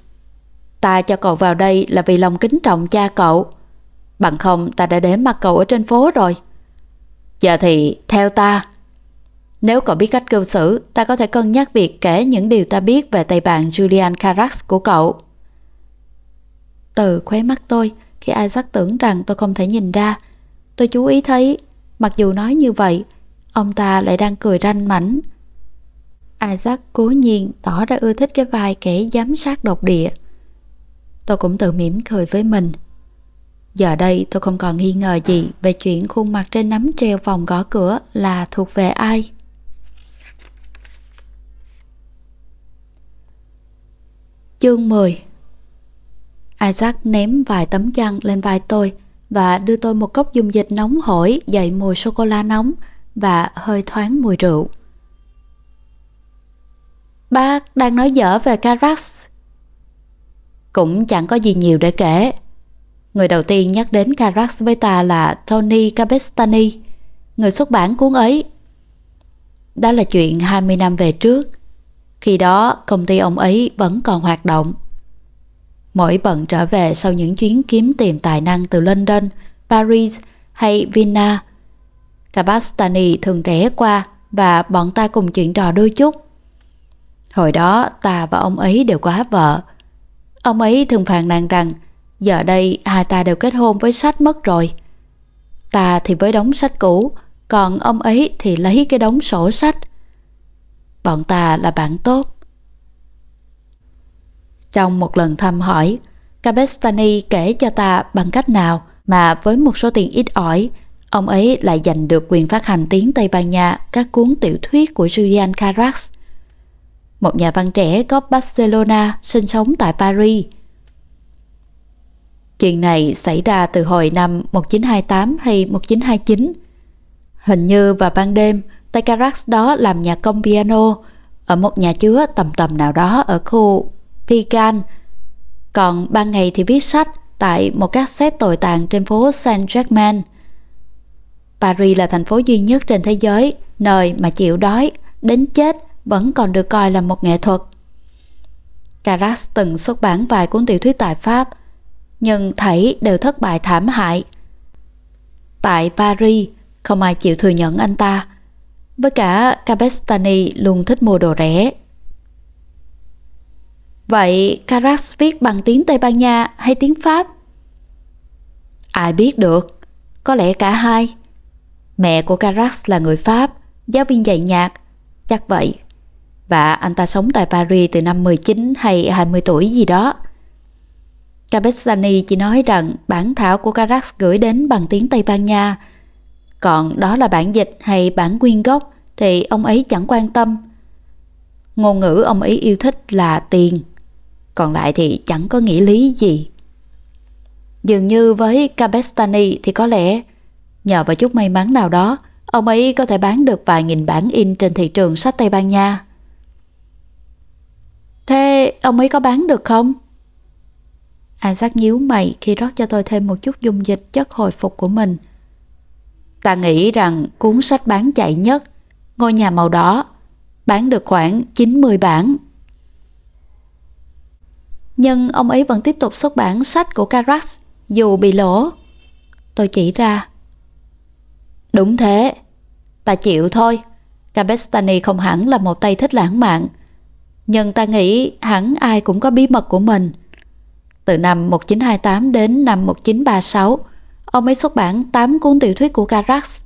Ta cho cậu vào đây là vì lòng kính trọng cha cậu. Bằng không ta đã để mặt cậu ở trên phố rồi. Giờ thì theo ta. Nếu cậu biết cách cư xử, ta có thể cân nhắc việc kể những điều ta biết về tay bạn Julian Carax của cậu. Từ khóe mắt tôi, khi Isaac tưởng rằng tôi không thể nhìn ra, tôi chú ý thấy, mặc dù nói như vậy, ông ta lại đang cười ranh mảnh. Isaac cố nhiên tỏ ra ưa thích cái vai kẻ giám sát độc địa. Tôi cũng tự mỉm cười với mình. Giờ đây tôi không còn nghi ngờ gì về chuyện khuôn mặt trên nắm treo vòng gõ cửa là thuộc về ai. Chương 10 Isaac ném vài tấm chăn lên vai tôi và đưa tôi một cốc dung dịch nóng hổi dậy mùi sô-cô-la nóng và hơi thoáng mùi rượu. Bác đang nói dở về Carax. Cũng chẳng có gì nhiều để kể. Người đầu tiên nhắc đến Carax với ta là Tony Cabestani, người xuất bản cuốn ấy. Đó là chuyện 20 năm về trước. Khi đó, công ty ông ấy vẫn còn hoạt động. Mỗi bận trở về sau những chuyến kiếm tìm tài năng từ London, Paris hay Vienna, Cabastani thường rẽ qua và bọn ta cùng chuyện trò đôi chút. Hồi đó ta và ông ấy đều quá vợ. Ông ấy thường phàn nàn rằng giờ đây hai ta đều kết hôn với sách mất rồi. Ta thì với đống sách cũ, còn ông ấy thì lấy cái đống sổ sách. Bọn ta là bạn tốt. Trong một lần thăm hỏi, Cabestani kể cho ta bằng cách nào mà với một số tiền ít ỏi, ông ấy lại giành được quyền phát hành tiếng Tây Ban Nha các cuốn tiểu thuyết của Julian Carax, một nhà văn trẻ gốc Barcelona sinh sống tại Paris. Chuyện này xảy ra từ hồi năm 1928 hay 1929. Hình như vào ban đêm, tay Carax đó làm nhạc công piano ở một nhà chứa tầm tầm nào đó ở khu Pigan. Còn ban ngày thì viết sách tại một các xếp tồi tàn trên phố Saint-Germain. Paris là thành phố duy nhất trên thế giới nơi mà chịu đói đến chết vẫn còn được coi là một nghệ thuật. Carax từng xuất bản vài cuốn tiểu thuyết tại Pháp, nhưng thảy đều thất bại thảm hại. Tại Paris, không ai chịu thừa nhận anh ta. Với cả Cabestani luôn thích mua đồ rẻ. Vậy Carax viết bằng tiếng Tây Ban Nha hay tiếng Pháp? Ai biết được, có lẽ cả hai. Mẹ của Carax là người Pháp, giáo viên dạy nhạc, chắc vậy. Và anh ta sống tại Paris từ năm 19 hay 20 tuổi gì đó. Cabestani chỉ nói rằng bản thảo của Carax gửi đến bằng tiếng Tây Ban Nha. Còn đó là bản dịch hay bản nguyên gốc thì ông ấy chẳng quan tâm. Ngôn ngữ ông ấy yêu thích là tiền, còn lại thì chẳng có nghĩa lý gì. Dường như với Cabestani thì có lẽ nhờ vào chút may mắn nào đó ông ấy có thể bán được vài nghìn bản in trên thị trường sách Tây Ban Nha. Thế ông ấy có bán được không? Isaac nhíu mày khi rót cho tôi thêm một chút dung dịch chất hồi phục của mình. Ta nghĩ rằng cuốn sách bán chạy nhất, ngôi nhà màu đỏ, bán được khoảng 90 bản. Nhưng ông ấy vẫn tiếp tục xuất bản sách của Carax, dù bị lỗ. Tôi chỉ ra. Đúng thế, ta chịu thôi. Cabestani không hẳn là một tay thích lãng mạn. Nhưng ta nghĩ hẳn ai cũng có bí mật của mình. Từ năm 1928 đến năm 1936, ông ấy xuất bản 8 cuốn tiểu thuyết của Carax.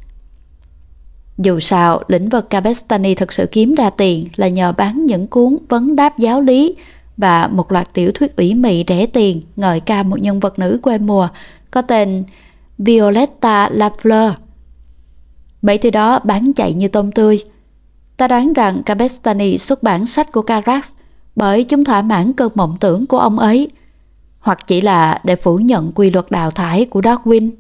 Dù sao, lĩnh vực Cabestani thực sự kiếm ra tiền là nhờ bán những cuốn vấn đáp giáo lý và một loạt tiểu thuyết ủy mị rẻ tiền ngợi ca một nhân vật nữ quê mùa có tên Violetta Lafleur. Mấy thứ đó bán chạy như tôm tươi. Ta đoán rằng Cabestani xuất bản sách của Carax bởi chúng thỏa mãn cơn mộng tưởng của ông ấy – hoặc chỉ là để phủ nhận quy luật đào thải của Darwin.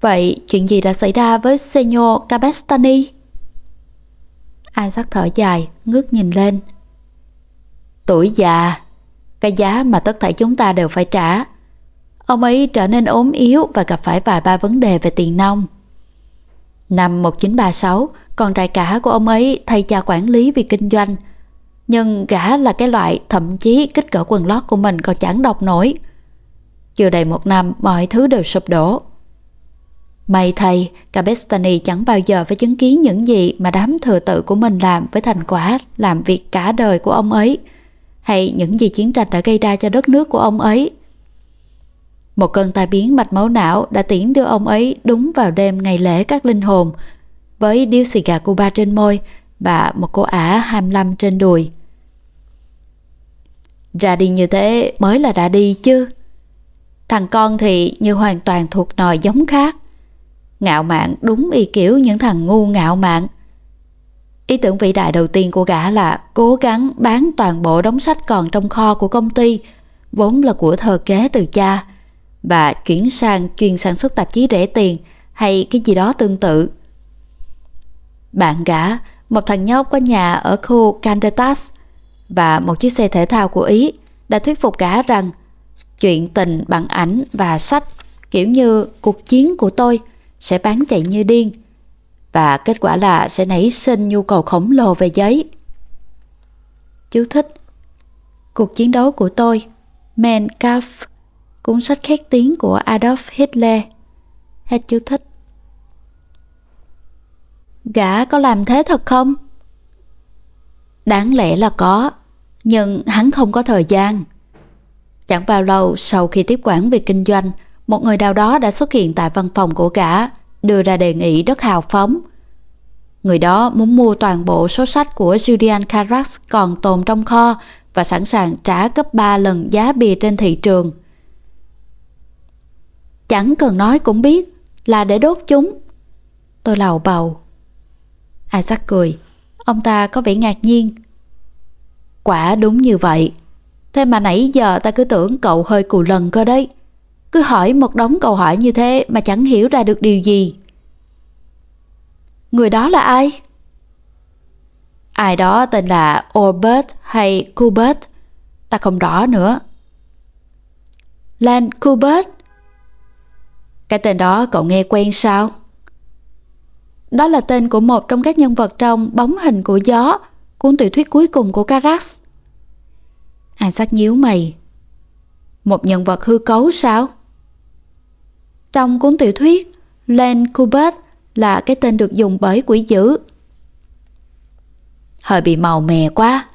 Vậy chuyện gì đã xảy ra với Senor Cabestani? Isaac thở dài, ngước nhìn lên. Tuổi già, cái giá mà tất thảy chúng ta đều phải trả. Ông ấy trở nên ốm yếu và gặp phải vài ba vấn đề về tiền nông. Năm 1936, con trai cả của ông ấy thay cha quản lý vì kinh doanh, nhưng gã là cái loại thậm chí kích cỡ quần lót của mình còn chẳng đọc nổi. Chưa đầy một năm mọi thứ đều sụp đổ. May thay, Cabestani chẳng bao giờ phải chứng kiến những gì mà đám thừa tự của mình làm với thành quả làm việc cả đời của ông ấy, hay những gì chiến tranh đã gây ra cho đất nước của ông ấy. Một cơn tai biến mạch máu não đã tiễn đưa ông ấy đúng vào đêm ngày lễ các linh hồn, với điếu xì gà Cuba trên môi và một cô ả 25 trên đùi. Ra đi như thế mới là đã đi chứ. Thằng con thì như hoàn toàn thuộc nòi giống khác. Ngạo mạn đúng y kiểu những thằng ngu ngạo mạn. Ý tưởng vĩ đại đầu tiên của gã là cố gắng bán toàn bộ đống sách còn trong kho của công ty, vốn là của thờ kế từ cha, và chuyển sang chuyên sản xuất tạp chí rẻ tiền hay cái gì đó tương tự. Bạn gã, một thằng nhóc có nhà ở khu Candetas, và một chiếc xe thể thao của Ý đã thuyết phục gã rằng chuyện tình bằng ảnh và sách kiểu như cuộc chiến của tôi sẽ bán chạy như điên và kết quả là sẽ nảy sinh nhu cầu khổng lồ về giấy. Chú thích Cuộc chiến đấu của tôi Mein Kampf Cuốn sách khét tiếng của Adolf Hitler Hết chú thích Gã có làm thế thật không? Đáng lẽ là có, nhưng hắn không có thời gian. Chẳng bao lâu sau khi tiếp quản việc kinh doanh, một người nào đó đã xuất hiện tại văn phòng của gã, đưa ra đề nghị rất hào phóng. Người đó muốn mua toàn bộ số sách của Julian Carax còn tồn trong kho và sẵn sàng trả gấp 3 lần giá bìa trên thị trường. Chẳng cần nói cũng biết là để đốt chúng. Tôi lầu bầu. Isaac cười. Ông ta có vẻ ngạc nhiên. Quả đúng như vậy. Thế mà nãy giờ ta cứ tưởng cậu hơi cù lần cơ đấy. Cứ hỏi một đống câu hỏi như thế mà chẳng hiểu ra được điều gì. Người đó là ai? Ai đó tên là Orbert hay Kubert, ta không rõ nữa. Lan Kubert? Cái tên đó cậu nghe quen sao? Đó là tên của một trong các nhân vật trong Bóng hình của gió, cuốn tiểu thuyết cuối cùng của Carax. Isaac nhíu mày. Một nhân vật hư cấu sao? Trong cuốn tiểu thuyết, Len Kubert là cái tên được dùng bởi quỷ dữ. Hơi bị màu mè quá.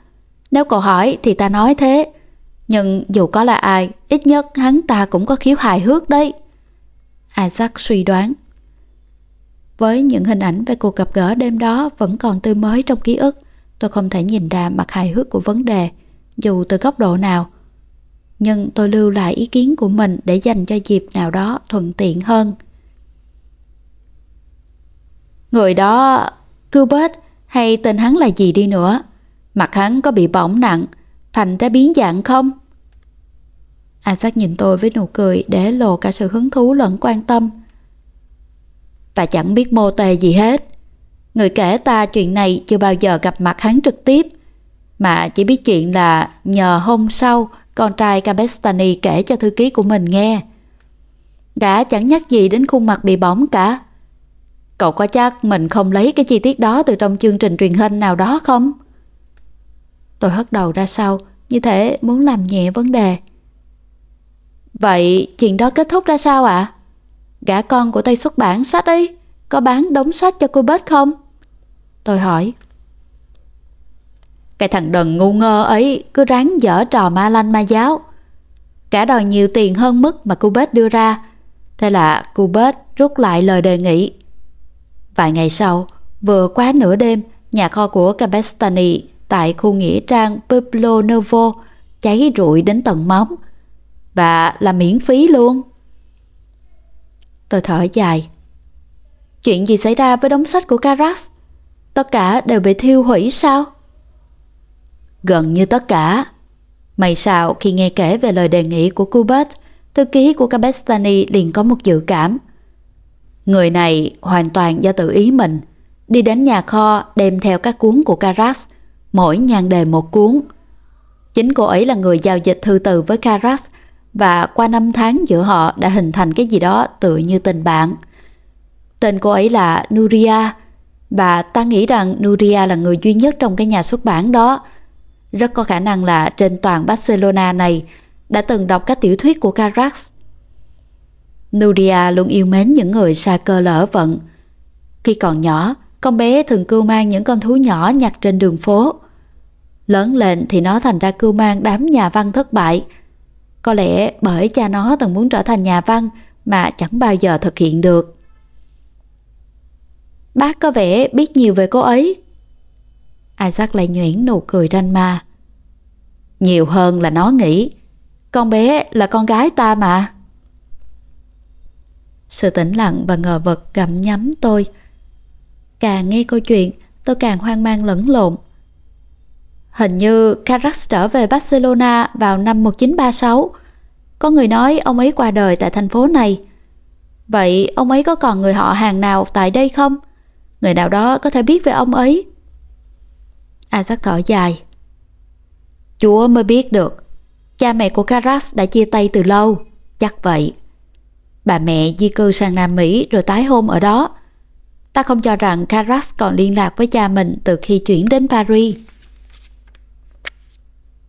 Nếu cậu hỏi thì ta nói thế. Nhưng dù có là ai, ít nhất hắn ta cũng có khiếu hài hước đấy. Isaac suy đoán. Với những hình ảnh về cuộc gặp gỡ đêm đó vẫn còn tươi mới trong ký ức, tôi không thể nhìn ra mặt hài hước của vấn đề, dù từ góc độ nào. Nhưng tôi lưu lại ý kiến của mình để dành cho dịp nào đó thuận tiện hơn. Người đó, Cubert hay tên hắn là gì đi nữa, mặt hắn có bị bỏng nặng, thành ra biến dạng không? Isaac nhìn tôi với nụ cười để lộ cả sự hứng thú lẫn quan tâm. Ta chẳng biết mô tê gì hết. Người kể ta chuyện này chưa bao giờ gặp mặt hắn trực tiếp, mà chỉ biết chuyện là nhờ hôm sau con trai Cabestani kể cho thư ký của mình nghe. Gã chẳng nhắc gì đến khuôn mặt bị bỏng cả. Cậu có chắc mình không lấy cái chi tiết đó từ trong chương trình truyền hình nào đó không? Tôi hất đầu ra sau, như thể muốn làm nhẹ vấn đề. Vậy chuyện đó kết thúc ra sao ạ? À? Gã con của tay xuất bản sách ấy, có bán đống sách cho cô bết không? Tôi hỏi. Cái thằng đần ngu ngơ ấy cứ ráng dở trò ma lanh ma giáo. Cả đòi nhiều tiền hơn mức mà cô bết đưa ra. Thế là cô bết rút lại lời đề nghị Vài ngày sau, vừa quá nửa đêm, nhà kho của Cabestani tại khu nghĩa trang Pueblo Novo cháy rụi đến tận móng và là miễn phí luôn. Tôi thở dài. Chuyện gì xảy ra với đống sách của Caras? Tất cả đều bị thiêu hủy sao? Gần như tất cả. May sao khi nghe kể về lời đề nghị của Kubert, thư ký của Cabestani liền có một dự cảm. Người này hoàn toàn do tự ý mình, đi đến nhà kho đem theo các cuốn của Caras, mỗi nhan đề một cuốn. Chính cô ấy là người giao dịch thư từ với Caras và qua năm tháng giữa họ đã hình thành cái gì đó tựa như tình bạn. Tên cô ấy là Nuria và ta nghĩ rằng Nuria là người duy nhất trong cái nhà xuất bản đó. Rất có khả năng là trên toàn Barcelona này đã từng đọc các tiểu thuyết của Carax Nuria luôn yêu mến những người xa cơ lỡ vận. Khi còn nhỏ, con bé thường cưu mang những con thú nhỏ nhặt trên đường phố. Lớn lên thì nó thành ra cưu mang đám nhà văn thất bại. Có lẽ bởi cha nó từng muốn trở thành nhà văn mà chẳng bao giờ thực hiện được. Bác có vẻ biết nhiều về cô ấy. Isaac lại nhuyễn nụ cười ranh ma. Nhiều hơn là nó nghĩ. Con bé là con gái ta mà. Sự tĩnh lặng và ngờ vực gặm nhắm tôi. Càng nghe câu chuyện, tôi càng hoang mang lẫn lộn. Hình như Carax trở về Barcelona vào năm 1936. Có người nói ông ấy qua đời tại thành phố này. Vậy ông ấy có còn người họ hàng nào tại đây không? Người nào đó có thể biết về ông ấy. Isaac thở dài. Chúa mới biết được. Cha mẹ của Carax đã chia tay từ lâu. Chắc vậy. Bà mẹ di cư sang Nam Mỹ rồi tái hôn ở đó. Ta không cho rằng Carras còn liên lạc với cha mình từ khi chuyển đến Paris.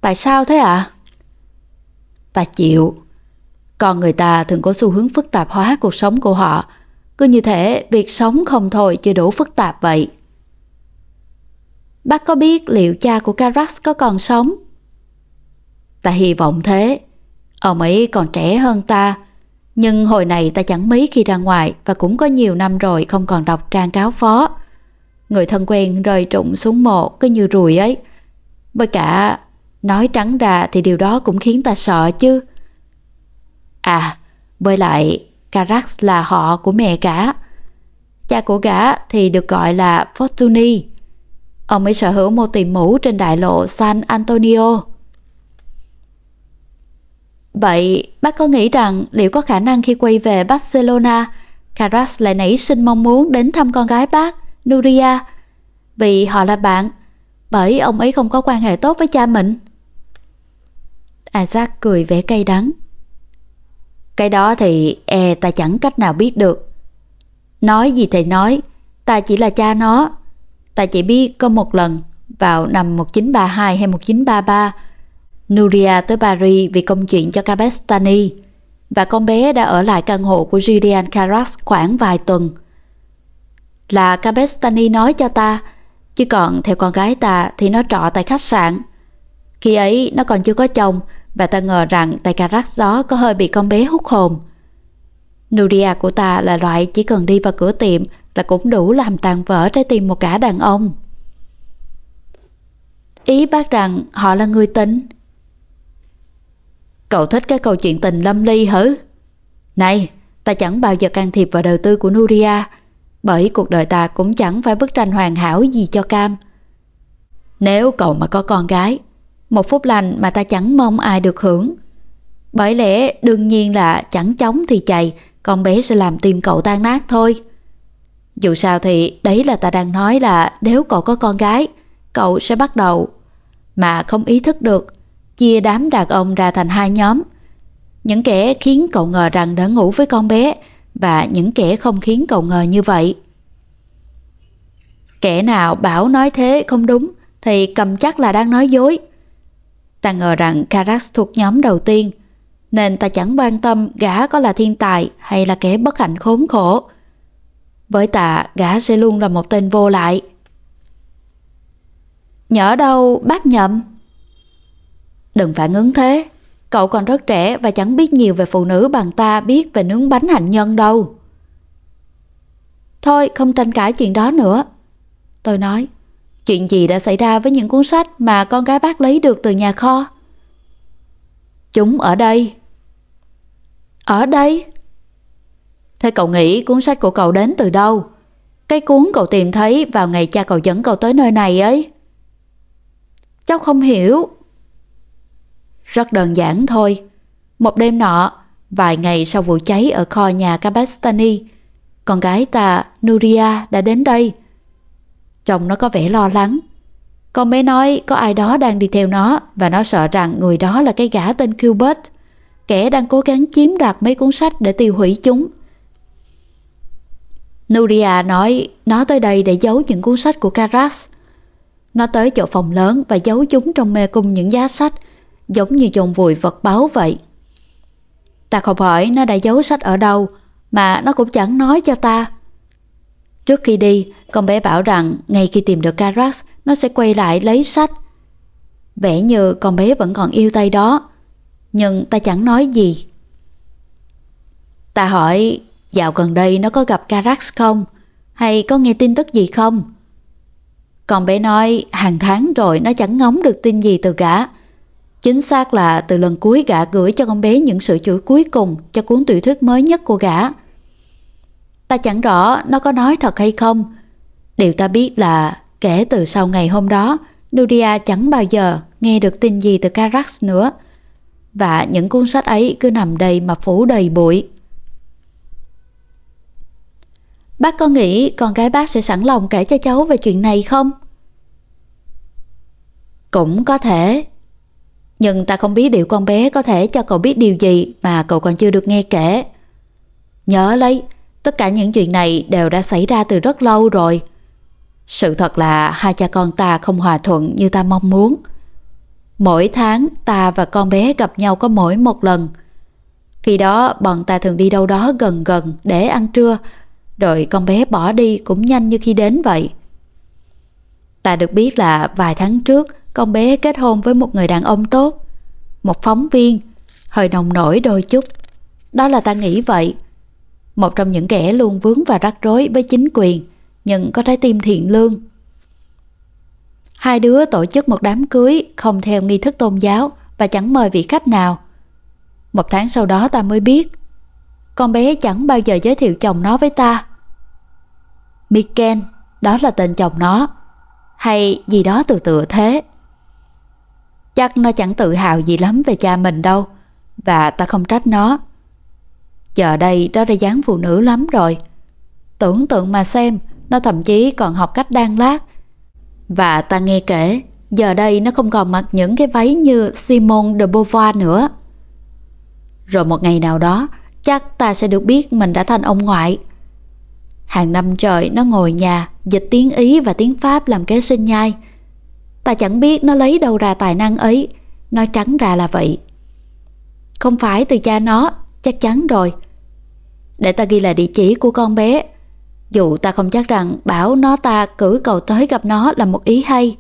Tại sao thế ạ? À? Ta chịu. Còn người ta thường có xu hướng phức tạp hóa cuộc sống của họ. Cứ như thể việc sống không thôi chưa đủ phức tạp vậy. bác có biết liệu cha của Carax có còn sống? Ta hy vọng thế. Ông ấy còn trẻ hơn ta, nhưng hồi này ta chẳng mấy khi ra ngoài và cũng có nhiều năm rồi không còn đọc trang cáo phó. Người thân quen rời trụng xuống mộ cứ như rùi ấy. Với cả, nói trắng ra thì điều đó cũng khiến ta sợ chứ. À, với lại Carax là họ của mẹ cả. Cha của gã thì được gọi là Fortuny. Ông ấy sở hữu một tiệm mũ trên đại lộ San Antonio. Vậy bác có nghĩ rằng liệu có khả năng khi quay về Barcelona, Caras lại nảy sinh mong muốn đến thăm con gái bác, Nuria, vì họ là bạn, bởi ông ấy không có quan hệ tốt với cha mình? À, Isaac cười vẻ cay đắng. Cái đó thì e ta chẳng cách nào biết được. Nói gì thì nói, ta chỉ là cha nó. Ta chỉ biết có một lần vào năm 1932 hay 1933 Nuria tới Paris vì công chuyện cho Cabestani và con bé đã ở lại căn hộ của Julian Carras khoảng vài tuần. Là Cabestani nói cho ta, chứ còn theo con gái ta thì nó trọ tại khách sạn. Khi ấy nó còn chưa có chồng và ta ngờ rằng tại rắc gió có hơi bị con bé hút hồn. Nuria của ta là loại chỉ cần đi vào cửa tiệm là cũng đủ làm tàn vỡ trái tim một cả đàn ông. Ý bác rằng họ là người tính. Cậu thích cái câu chuyện tình lâm ly hử? Này, ta chẳng bao giờ can thiệp vào đời tư của Nuria, bởi cuộc đời ta cũng chẳng phải bức tranh hoàn hảo gì cho Cam. Nếu cậu mà có con gái, một phút lành mà ta chẳng mong ai được hưởng. Bởi lẽ đương nhiên là chẳng chống thì chạy, con bé sẽ làm tim cậu tan nát thôi. Dù sao thì đấy là ta đang nói là nếu cậu có con gái, cậu sẽ bắt đầu mà không ý thức được chia đám đàn ông ra thành hai nhóm. Những kẻ khiến cậu ngờ rằng đã ngủ với con bé và những kẻ không khiến cậu ngờ như vậy. Kẻ nào bảo nói thế không đúng thì cầm chắc là đang nói dối. Ta ngờ rằng Carax thuộc nhóm đầu tiên nên ta chẳng quan tâm gã có là thiên tài hay là kẻ bất hạnh khốn khổ. Với ta, gã sẽ luôn là một tên vô lại. Nhỡ đâu bác nhậm? Đừng phản ứng thế, cậu còn rất trẻ và chẳng biết nhiều về phụ nữ bằng ta biết về nướng bánh hạnh nhân đâu. Thôi không tranh cãi chuyện đó nữa. Tôi nói, chuyện gì đã xảy ra với những cuốn sách mà con gái bác lấy được từ nhà kho? Chúng ở đây. Ở đây? Thế cậu nghĩ cuốn sách của cậu đến từ đâu? Cái cuốn cậu tìm thấy vào ngày cha cậu dẫn cậu tới nơi này ấy. Cháu không hiểu. Rất đơn giản thôi. Một đêm nọ, vài ngày sau vụ cháy ở kho nhà Kabastani, con gái ta Nuria đã đến đây. Chồng nó có vẻ lo lắng. Con bé nói có ai đó đang đi theo nó và nó sợ rằng người đó là cái gã tên Gilbert, kẻ đang cố gắng chiếm đoạt mấy cuốn sách để tiêu hủy chúng. Nuria nói nó tới đây để giấu những cuốn sách của Karas Nó tới chỗ phòng lớn và giấu chúng trong mê cung những giá sách giống như chôn vùi vật báu vậy. Ta không hỏi nó đã giấu sách ở đâu, mà nó cũng chẳng nói cho ta. Trước khi đi, con bé bảo rằng ngay khi tìm được Carax, nó sẽ quay lại lấy sách. Vẻ như con bé vẫn còn yêu tay đó, nhưng ta chẳng nói gì. Ta hỏi, dạo gần đây nó có gặp Carax không? Hay có nghe tin tức gì không? Con bé nói hàng tháng rồi nó chẳng ngóng được tin gì từ gã, Chính xác là từ lần cuối gã gửi cho con bé những sự chửi cuối cùng cho cuốn tiểu thuyết mới nhất của gã. Ta chẳng rõ nó có nói thật hay không. Điều ta biết là kể từ sau ngày hôm đó, Nuria chẳng bao giờ nghe được tin gì từ Carax nữa. Và những cuốn sách ấy cứ nằm đầy mà phủ đầy bụi. Bác có nghĩ con gái bác sẽ sẵn lòng kể cho cháu về chuyện này không? Cũng có thể, nhưng ta không biết điều con bé có thể cho cậu biết điều gì mà cậu còn chưa được nghe kể. Nhớ lấy, tất cả những chuyện này đều đã xảy ra từ rất lâu rồi. Sự thật là hai cha con ta không hòa thuận như ta mong muốn. Mỗi tháng ta và con bé gặp nhau có mỗi một lần. Khi đó bọn ta thường đi đâu đó gần gần để ăn trưa, rồi con bé bỏ đi cũng nhanh như khi đến vậy. Ta được biết là vài tháng trước con bé kết hôn với một người đàn ông tốt, một phóng viên, hơi nồng nổi đôi chút. Đó là ta nghĩ vậy. Một trong những kẻ luôn vướng và rắc rối với chính quyền, nhưng có trái tim thiện lương. Hai đứa tổ chức một đám cưới không theo nghi thức tôn giáo và chẳng mời vị khách nào. Một tháng sau đó ta mới biết, con bé chẳng bao giờ giới thiệu chồng nó với ta. Miken, đó là tên chồng nó, hay gì đó từ tựa thế. Chắc nó chẳng tự hào gì lắm về cha mình đâu, và ta không trách nó. Giờ đây đó đã dáng phụ nữ lắm rồi. Tưởng tượng mà xem, nó thậm chí còn học cách đan lát. Và ta nghe kể, giờ đây nó không còn mặc những cái váy như Simone de Beauvoir nữa. Rồi một ngày nào đó, chắc ta sẽ được biết mình đã thành ông ngoại. Hàng năm trời nó ngồi nhà, dịch tiếng Ý và tiếng Pháp làm kế sinh nhai. Ta chẳng biết nó lấy đâu ra tài năng ấy, nói trắng ra là vậy. Không phải từ cha nó, chắc chắn rồi. Để ta ghi lại địa chỉ của con bé. Dù ta không chắc rằng bảo nó ta cử cầu tới gặp nó là một ý hay.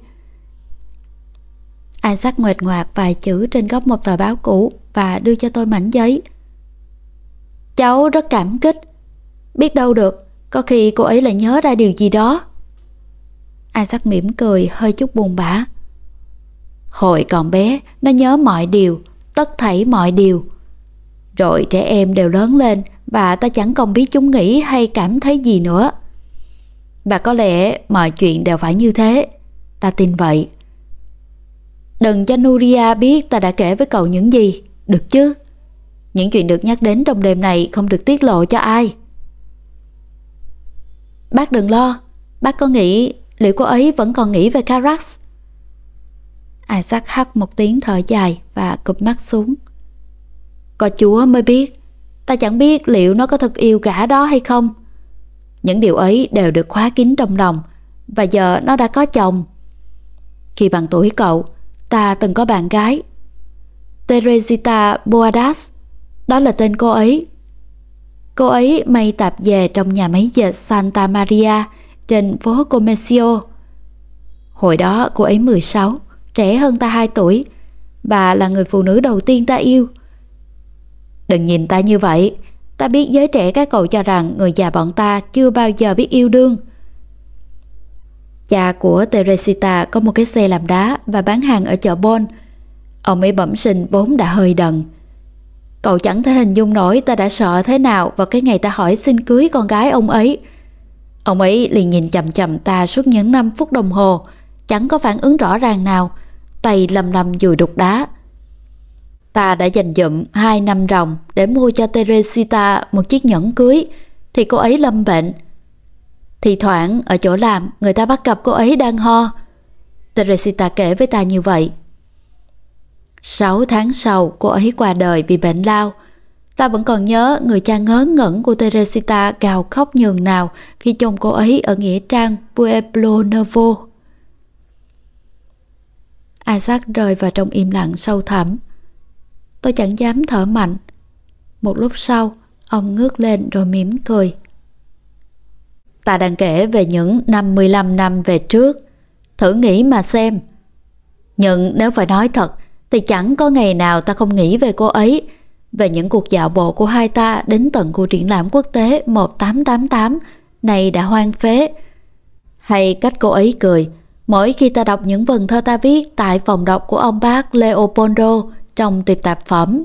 Isaac nguệt ngoạc vài chữ trên góc một tờ báo cũ và đưa cho tôi mảnh giấy. Cháu rất cảm kích. Biết đâu được, có khi cô ấy lại nhớ ra điều gì đó. Isaac mỉm cười hơi chút buồn bã. Hồi còn bé, nó nhớ mọi điều, tất thảy mọi điều. Rồi trẻ em đều lớn lên và ta chẳng còn biết chúng nghĩ hay cảm thấy gì nữa. Và có lẽ mọi chuyện đều phải như thế. Ta tin vậy. Đừng cho Nuria biết ta đã kể với cậu những gì, được chứ? Những chuyện được nhắc đến trong đêm này không được tiết lộ cho ai. Bác đừng lo, bác có nghĩ liệu cô ấy vẫn còn nghĩ về Carax? Isaac hắt một tiếng thở dài và cụp mắt xuống. Có chúa mới biết, ta chẳng biết liệu nó có thật yêu gã đó hay không. Những điều ấy đều được khóa kín trong lòng và giờ nó đã có chồng. Khi bằng tuổi cậu, ta từng có bạn gái. Teresita Boadas, đó là tên cô ấy. Cô ấy may tạp về trong nhà máy dệt Santa Maria trên phố Comesio. Hồi đó cô ấy 16, trẻ hơn ta 2 tuổi. Bà là người phụ nữ đầu tiên ta yêu. Đừng nhìn ta như vậy, ta biết giới trẻ các cậu cho rằng người già bọn ta chưa bao giờ biết yêu đương. Cha của Teresita có một cái xe làm đá và bán hàng ở chợ Bon. Ông ấy bẩm sinh vốn đã hơi đần. Cậu chẳng thể hình dung nổi ta đã sợ thế nào vào cái ngày ta hỏi xin cưới con gái ông ấy. Ông ấy liền nhìn chầm chầm ta suốt những 5 phút đồng hồ, chẳng có phản ứng rõ ràng nào, tay lầm lầm dùi đục đá. Ta đã dành dụm 2 năm ròng để mua cho Teresita một chiếc nhẫn cưới, thì cô ấy lâm bệnh. Thì thoảng ở chỗ làm người ta bắt gặp cô ấy đang ho. Teresita kể với ta như vậy. 6 tháng sau cô ấy qua đời vì bệnh lao. Ta vẫn còn nhớ người cha ngớ ngẩn của Teresita gào khóc nhường nào khi chồng cô ấy ở nghĩa trang Pueblo Novo. Isaac rơi vào trong im lặng sâu thẳm. Tôi chẳng dám thở mạnh. Một lúc sau, ông ngước lên rồi mỉm cười. Ta đang kể về những năm 15 năm về trước. Thử nghĩ mà xem. Nhưng nếu phải nói thật, thì chẳng có ngày nào ta không nghĩ về cô ấy, về những cuộc dạo bộ của hai ta đến tận cuộc triển lãm quốc tế 1888 này đã hoang phế. Hay cách cô ấy cười, mỗi khi ta đọc những vần thơ ta viết tại phòng đọc của ông bác Leopoldo trong tiệp tạp phẩm.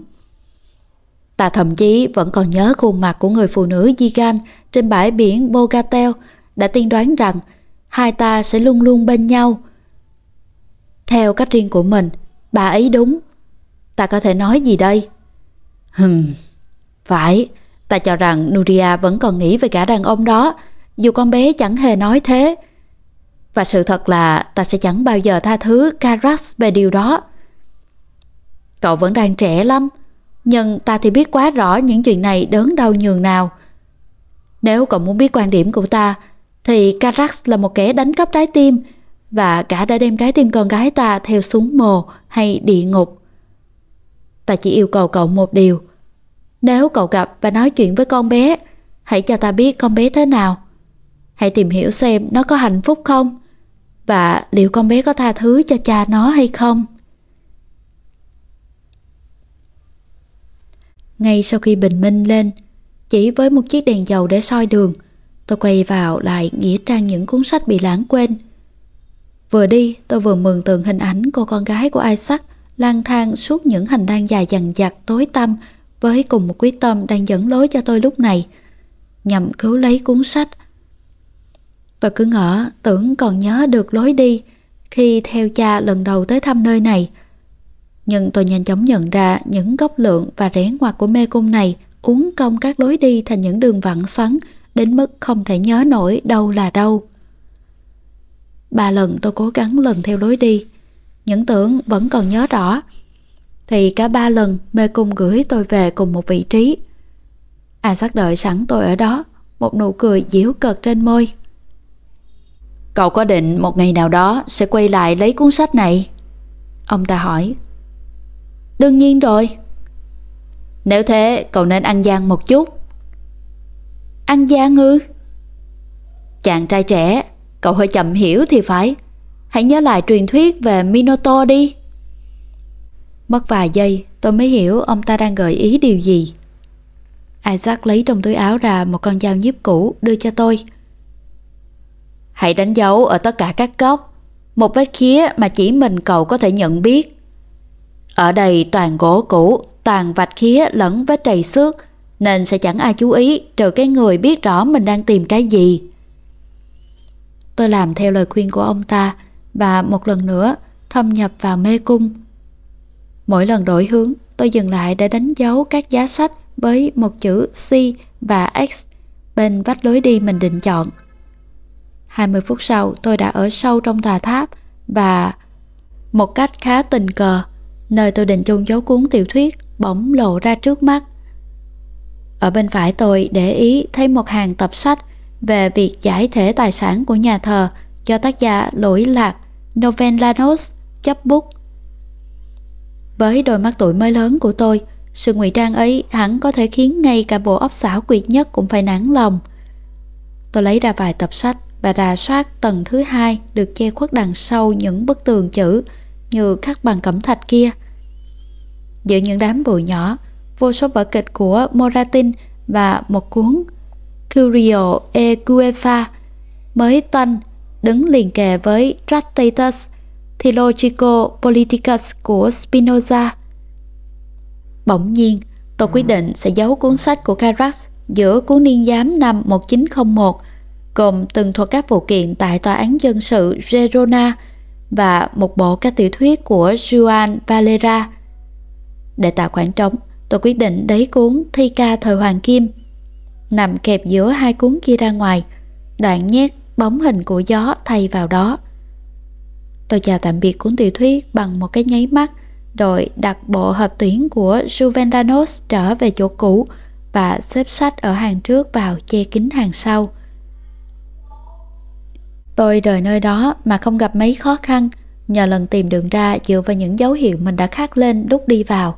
Ta thậm chí vẫn còn nhớ khuôn mặt của người phụ nữ Gigan trên bãi biển Bogatel đã tiên đoán rằng hai ta sẽ luôn luôn bên nhau. Theo cách riêng của mình, bà ấy đúng. Ta có thể nói gì đây? Hừm, phải, ta cho rằng Nuria vẫn còn nghĩ về cả đàn ông đó, dù con bé chẳng hề nói thế. Và sự thật là ta sẽ chẳng bao giờ tha thứ Karas về điều đó. Cậu vẫn đang trẻ lắm, nhưng ta thì biết quá rõ những chuyện này đớn đau nhường nào. Nếu cậu muốn biết quan điểm của ta, thì Carax là một kẻ đánh cắp trái tim, và cả đã đem trái tim con gái ta theo súng mồ hay địa ngục. Ta chỉ yêu cầu cậu một điều. Nếu cậu gặp và nói chuyện với con bé, hãy cho ta biết con bé thế nào. Hãy tìm hiểu xem nó có hạnh phúc không. Và liệu con bé có tha thứ cho cha nó hay không? Ngay sau khi bình minh lên, chỉ với một chiếc đèn dầu để soi đường, tôi quay vào lại nghĩa trang những cuốn sách bị lãng quên. Vừa đi, tôi vừa mường tượng hình ảnh cô con gái của Isaac lang thang suốt những hành lang dài dằn dặt tối tăm với cùng một quyết tâm đang dẫn lối cho tôi lúc này, nhằm cứu lấy cuốn sách. Tôi cứ ngỡ tưởng còn nhớ được lối đi khi theo cha lần đầu tới thăm nơi này. Nhưng tôi nhanh chóng nhận ra những góc lượng và rẽ ngoặt của mê cung này uốn cong các lối đi thành những đường vặn xoắn đến mức không thể nhớ nổi đâu là đâu. Ba lần tôi cố gắng lần theo lối đi, những tưởng vẫn còn nhớ rõ. Thì cả ba lần mê cung gửi tôi về cùng một vị trí. À sắc đợi sẵn tôi ở đó, một nụ cười diễu cợt trên môi. Cậu có định một ngày nào đó sẽ quay lại lấy cuốn sách này? Ông ta hỏi. Đương nhiên rồi. Nếu thế, cậu nên ăn gian một chút. Ăn gian ư? Chàng trai trẻ, cậu hơi chậm hiểu thì phải. Hãy nhớ lại truyền thuyết về Minoto đi. Mất vài giây, tôi mới hiểu ông ta đang gợi ý điều gì. Isaac lấy trong túi áo ra một con dao nhíp cũ đưa cho tôi. Hãy đánh dấu ở tất cả các góc, một vết khía mà chỉ mình cậu có thể nhận biết. Ở đây toàn gỗ cũ, toàn vạch khía lẫn vết trầy xước, nên sẽ chẳng ai chú ý trừ cái người biết rõ mình đang tìm cái gì. Tôi làm theo lời khuyên của ông ta và một lần nữa thâm nhập vào mê cung. Mỗi lần đổi hướng, tôi dừng lại để đánh dấu các giá sách với một chữ C và X bên vách lối đi mình định chọn. 20 phút sau, tôi đã ở sâu trong tòa tháp và một cách khá tình cờ, nơi tôi định chôn giấu cuốn tiểu thuyết bỗng lộ ra trước mắt. Ở bên phải tôi để ý thấy một hàng tập sách về việc giải thể tài sản của nhà thờ do tác giả lỗi lạc Novellanos chấp bút. Với đôi mắt tuổi mới lớn của tôi, sự ngụy trang ấy hẳn có thể khiến ngay cả bộ óc xảo quyệt nhất cũng phải nản lòng. Tôi lấy ra vài tập sách và rà soát tầng thứ hai được che khuất đằng sau những bức tường chữ như khắc bằng cẩm thạch kia. Giữa những đám bụi nhỏ, vô số vở kịch của Moratin và một cuốn Curio e Guefa mới toanh đứng liền kề với Tractatus Theologico Politicus của Spinoza. Bỗng nhiên, tôi quyết định sẽ giấu cuốn sách của Carax giữa cuốn niên giám năm 1901 gồm từng thuật các vụ kiện tại tòa án dân sự Gerona và một bộ các tiểu thuyết của Juan Valera. Để tạo khoảng trống, tôi quyết định đấy cuốn Thi ca thời Hoàng Kim nằm kẹp giữa hai cuốn kia ra ngoài, đoạn nhét bóng hình của gió thay vào đó. Tôi chào tạm biệt cuốn tiểu thuyết bằng một cái nháy mắt, rồi đặt bộ hợp tuyển của Juvendanos trở về chỗ cũ và xếp sách ở hàng trước vào che kính hàng sau. Tôi rời nơi đó mà không gặp mấy khó khăn, nhờ lần tìm đường ra dựa vào những dấu hiệu mình đã khắc lên lúc đi vào.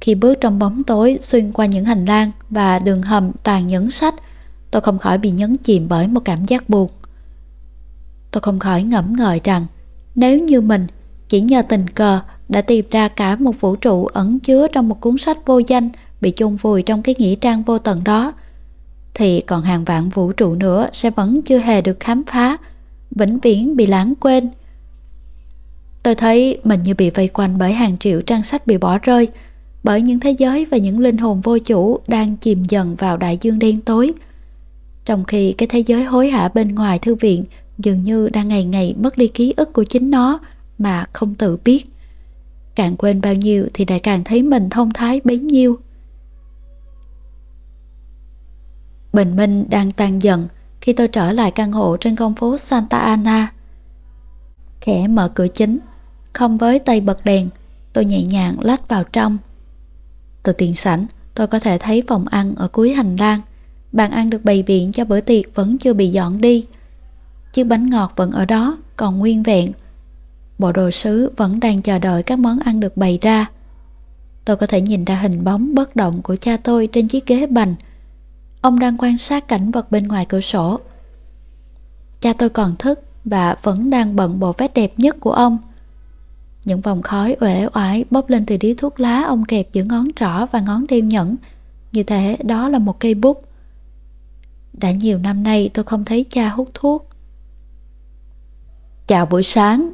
Khi bước trong bóng tối xuyên qua những hành lang và đường hầm toàn những sách, tôi không khỏi bị nhấn chìm bởi một cảm giác buồn. Tôi không khỏi ngẫm ngợi rằng nếu như mình chỉ nhờ tình cờ đã tìm ra cả một vũ trụ ẩn chứa trong một cuốn sách vô danh bị chôn vùi trong cái nghĩa trang vô tận đó, thì còn hàng vạn vũ trụ nữa sẽ vẫn chưa hề được khám phá, vĩnh viễn bị lãng quên. Tôi thấy mình như bị vây quanh bởi hàng triệu trang sách bị bỏ rơi, bởi những thế giới và những linh hồn vô chủ đang chìm dần vào đại dương đen tối. Trong khi cái thế giới hối hả bên ngoài thư viện dường như đang ngày ngày mất đi ký ức của chính nó mà không tự biết. Càng quên bao nhiêu thì lại càng thấy mình thông thái bấy nhiêu. Bình minh đang tan dần khi tôi trở lại căn hộ trên con phố Santa Ana. Khẽ mở cửa chính, không với tay bật đèn, tôi nhẹ nhàng lách vào trong. Từ tiền sảnh, tôi có thể thấy phòng ăn ở cuối hành lang. Bàn ăn được bày biện cho bữa tiệc vẫn chưa bị dọn đi. Chiếc bánh ngọt vẫn ở đó, còn nguyên vẹn. Bộ đồ sứ vẫn đang chờ đợi các món ăn được bày ra. Tôi có thể nhìn ra hình bóng bất động của cha tôi trên chiếc ghế bành. Ông đang quan sát cảnh vật bên ngoài cửa sổ. Cha tôi còn thức và vẫn đang bận bộ vest đẹp nhất của ông. Những vòng khói uể oải bốc lên từ điếu thuốc lá ông kẹp giữa ngón trỏ và ngón đeo nhẫn. Như thế đó là một cây bút. Đã nhiều năm nay tôi không thấy cha hút thuốc. Chào buổi sáng.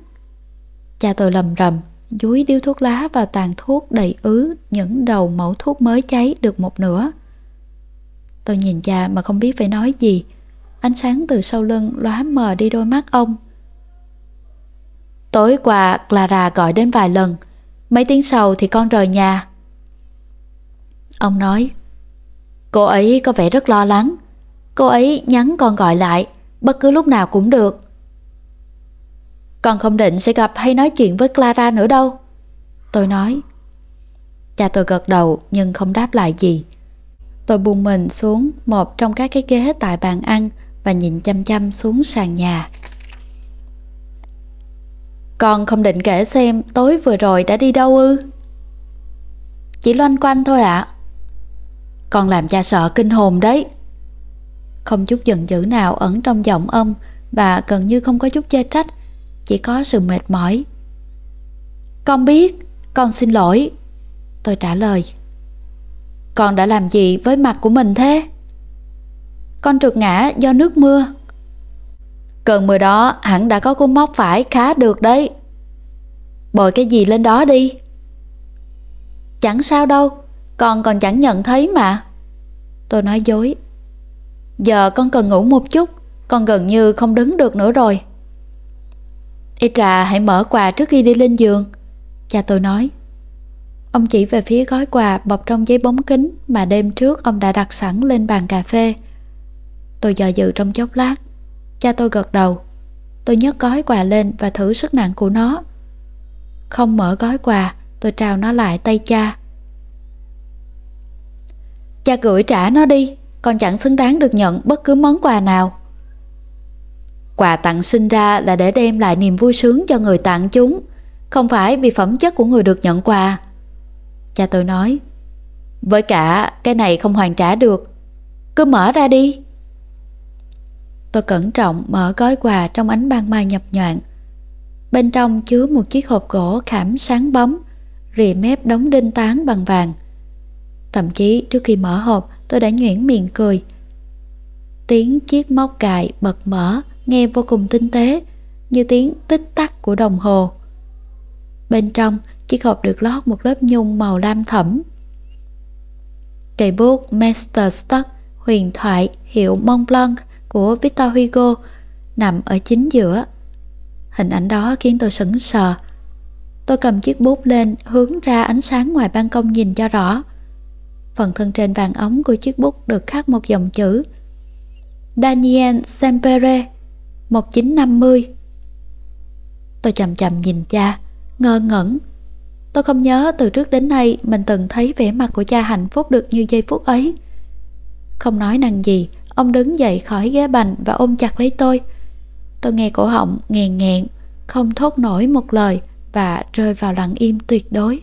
Cha tôi lầm rầm, dúi điếu thuốc lá vào tàn thuốc đầy ứ những đầu mẫu thuốc mới cháy được một nửa. Tôi nhìn cha mà không biết phải nói gì. Ánh sáng từ sau lưng lóa mờ đi đôi mắt ông. Tối qua Clara gọi đến vài lần, mấy tiếng sau thì con rời nhà. Ông nói, cô ấy có vẻ rất lo lắng, cô ấy nhắn con gọi lại, bất cứ lúc nào cũng được. Con không định sẽ gặp hay nói chuyện với Clara nữa đâu. Tôi nói. Cha tôi gật đầu nhưng không đáp lại gì. Tôi buông mình xuống một trong các cái ghế tại bàn ăn và nhìn chăm chăm xuống sàn nhà. Con không định kể xem tối vừa rồi đã đi đâu ư? Chỉ loanh quanh thôi ạ. Con làm cha sợ kinh hồn đấy. Không chút giận dữ nào ẩn trong giọng ông và gần như không có chút chê trách, chỉ có sự mệt mỏi. Con biết, con xin lỗi. Tôi trả lời. Con đã làm gì với mặt của mình thế? Con trượt ngã do nước mưa. Cơn mưa đó hẳn đã có cú móc phải khá được đấy. Bồi cái gì lên đó đi. Chẳng sao đâu, con còn chẳng nhận thấy mà. Tôi nói dối. Giờ con cần ngủ một chút, con gần như không đứng được nữa rồi. Ít ra hãy mở quà trước khi đi lên giường. Cha tôi nói. Ông chỉ về phía gói quà bọc trong giấy bóng kính mà đêm trước ông đã đặt sẵn lên bàn cà phê. Tôi dò dự trong chốc lát. Cha tôi gật đầu. Tôi nhấc gói quà lên và thử sức nặng của nó. Không mở gói quà, tôi trao nó lại tay cha. Cha gửi trả nó đi, con chẳng xứng đáng được nhận bất cứ món quà nào. Quà tặng sinh ra là để đem lại niềm vui sướng cho người tặng chúng, không phải vì phẩm chất của người được nhận quà. Cha tôi nói, với cả cái này không hoàn trả được, cứ mở ra đi. Tôi cẩn trọng mở gói quà trong ánh ban mai nhập nhoạn. Bên trong chứa một chiếc hộp gỗ khảm sáng bóng, rìa mép đóng đinh tán bằng vàng. Thậm chí trước khi mở hộp tôi đã nhuyễn miệng cười. Tiếng chiếc móc cài bật mở nghe vô cùng tinh tế, như tiếng tích tắc của đồng hồ. Bên trong, chiếc hộp được lót một lớp nhung màu lam thẫm. Cây bút Master Stock huyền thoại hiệu Mont Blanc của Victor Hugo nằm ở chính giữa. Hình ảnh đó khiến tôi sững sờ. Tôi cầm chiếc bút lên hướng ra ánh sáng ngoài ban công nhìn cho rõ. Phần thân trên vàng ống của chiếc bút được khắc một dòng chữ Daniel Sempere 1950 Tôi chậm chậm nhìn cha, ngơ ngẩn. Tôi không nhớ từ trước đến nay mình từng thấy vẻ mặt của cha hạnh phúc được như giây phút ấy. Không nói năng gì, ông đứng dậy khỏi ghế bành và ôm chặt lấy tôi. Tôi nghe cổ họng nghèn nghẹn, không thốt nổi một lời và rơi vào lặng im tuyệt đối.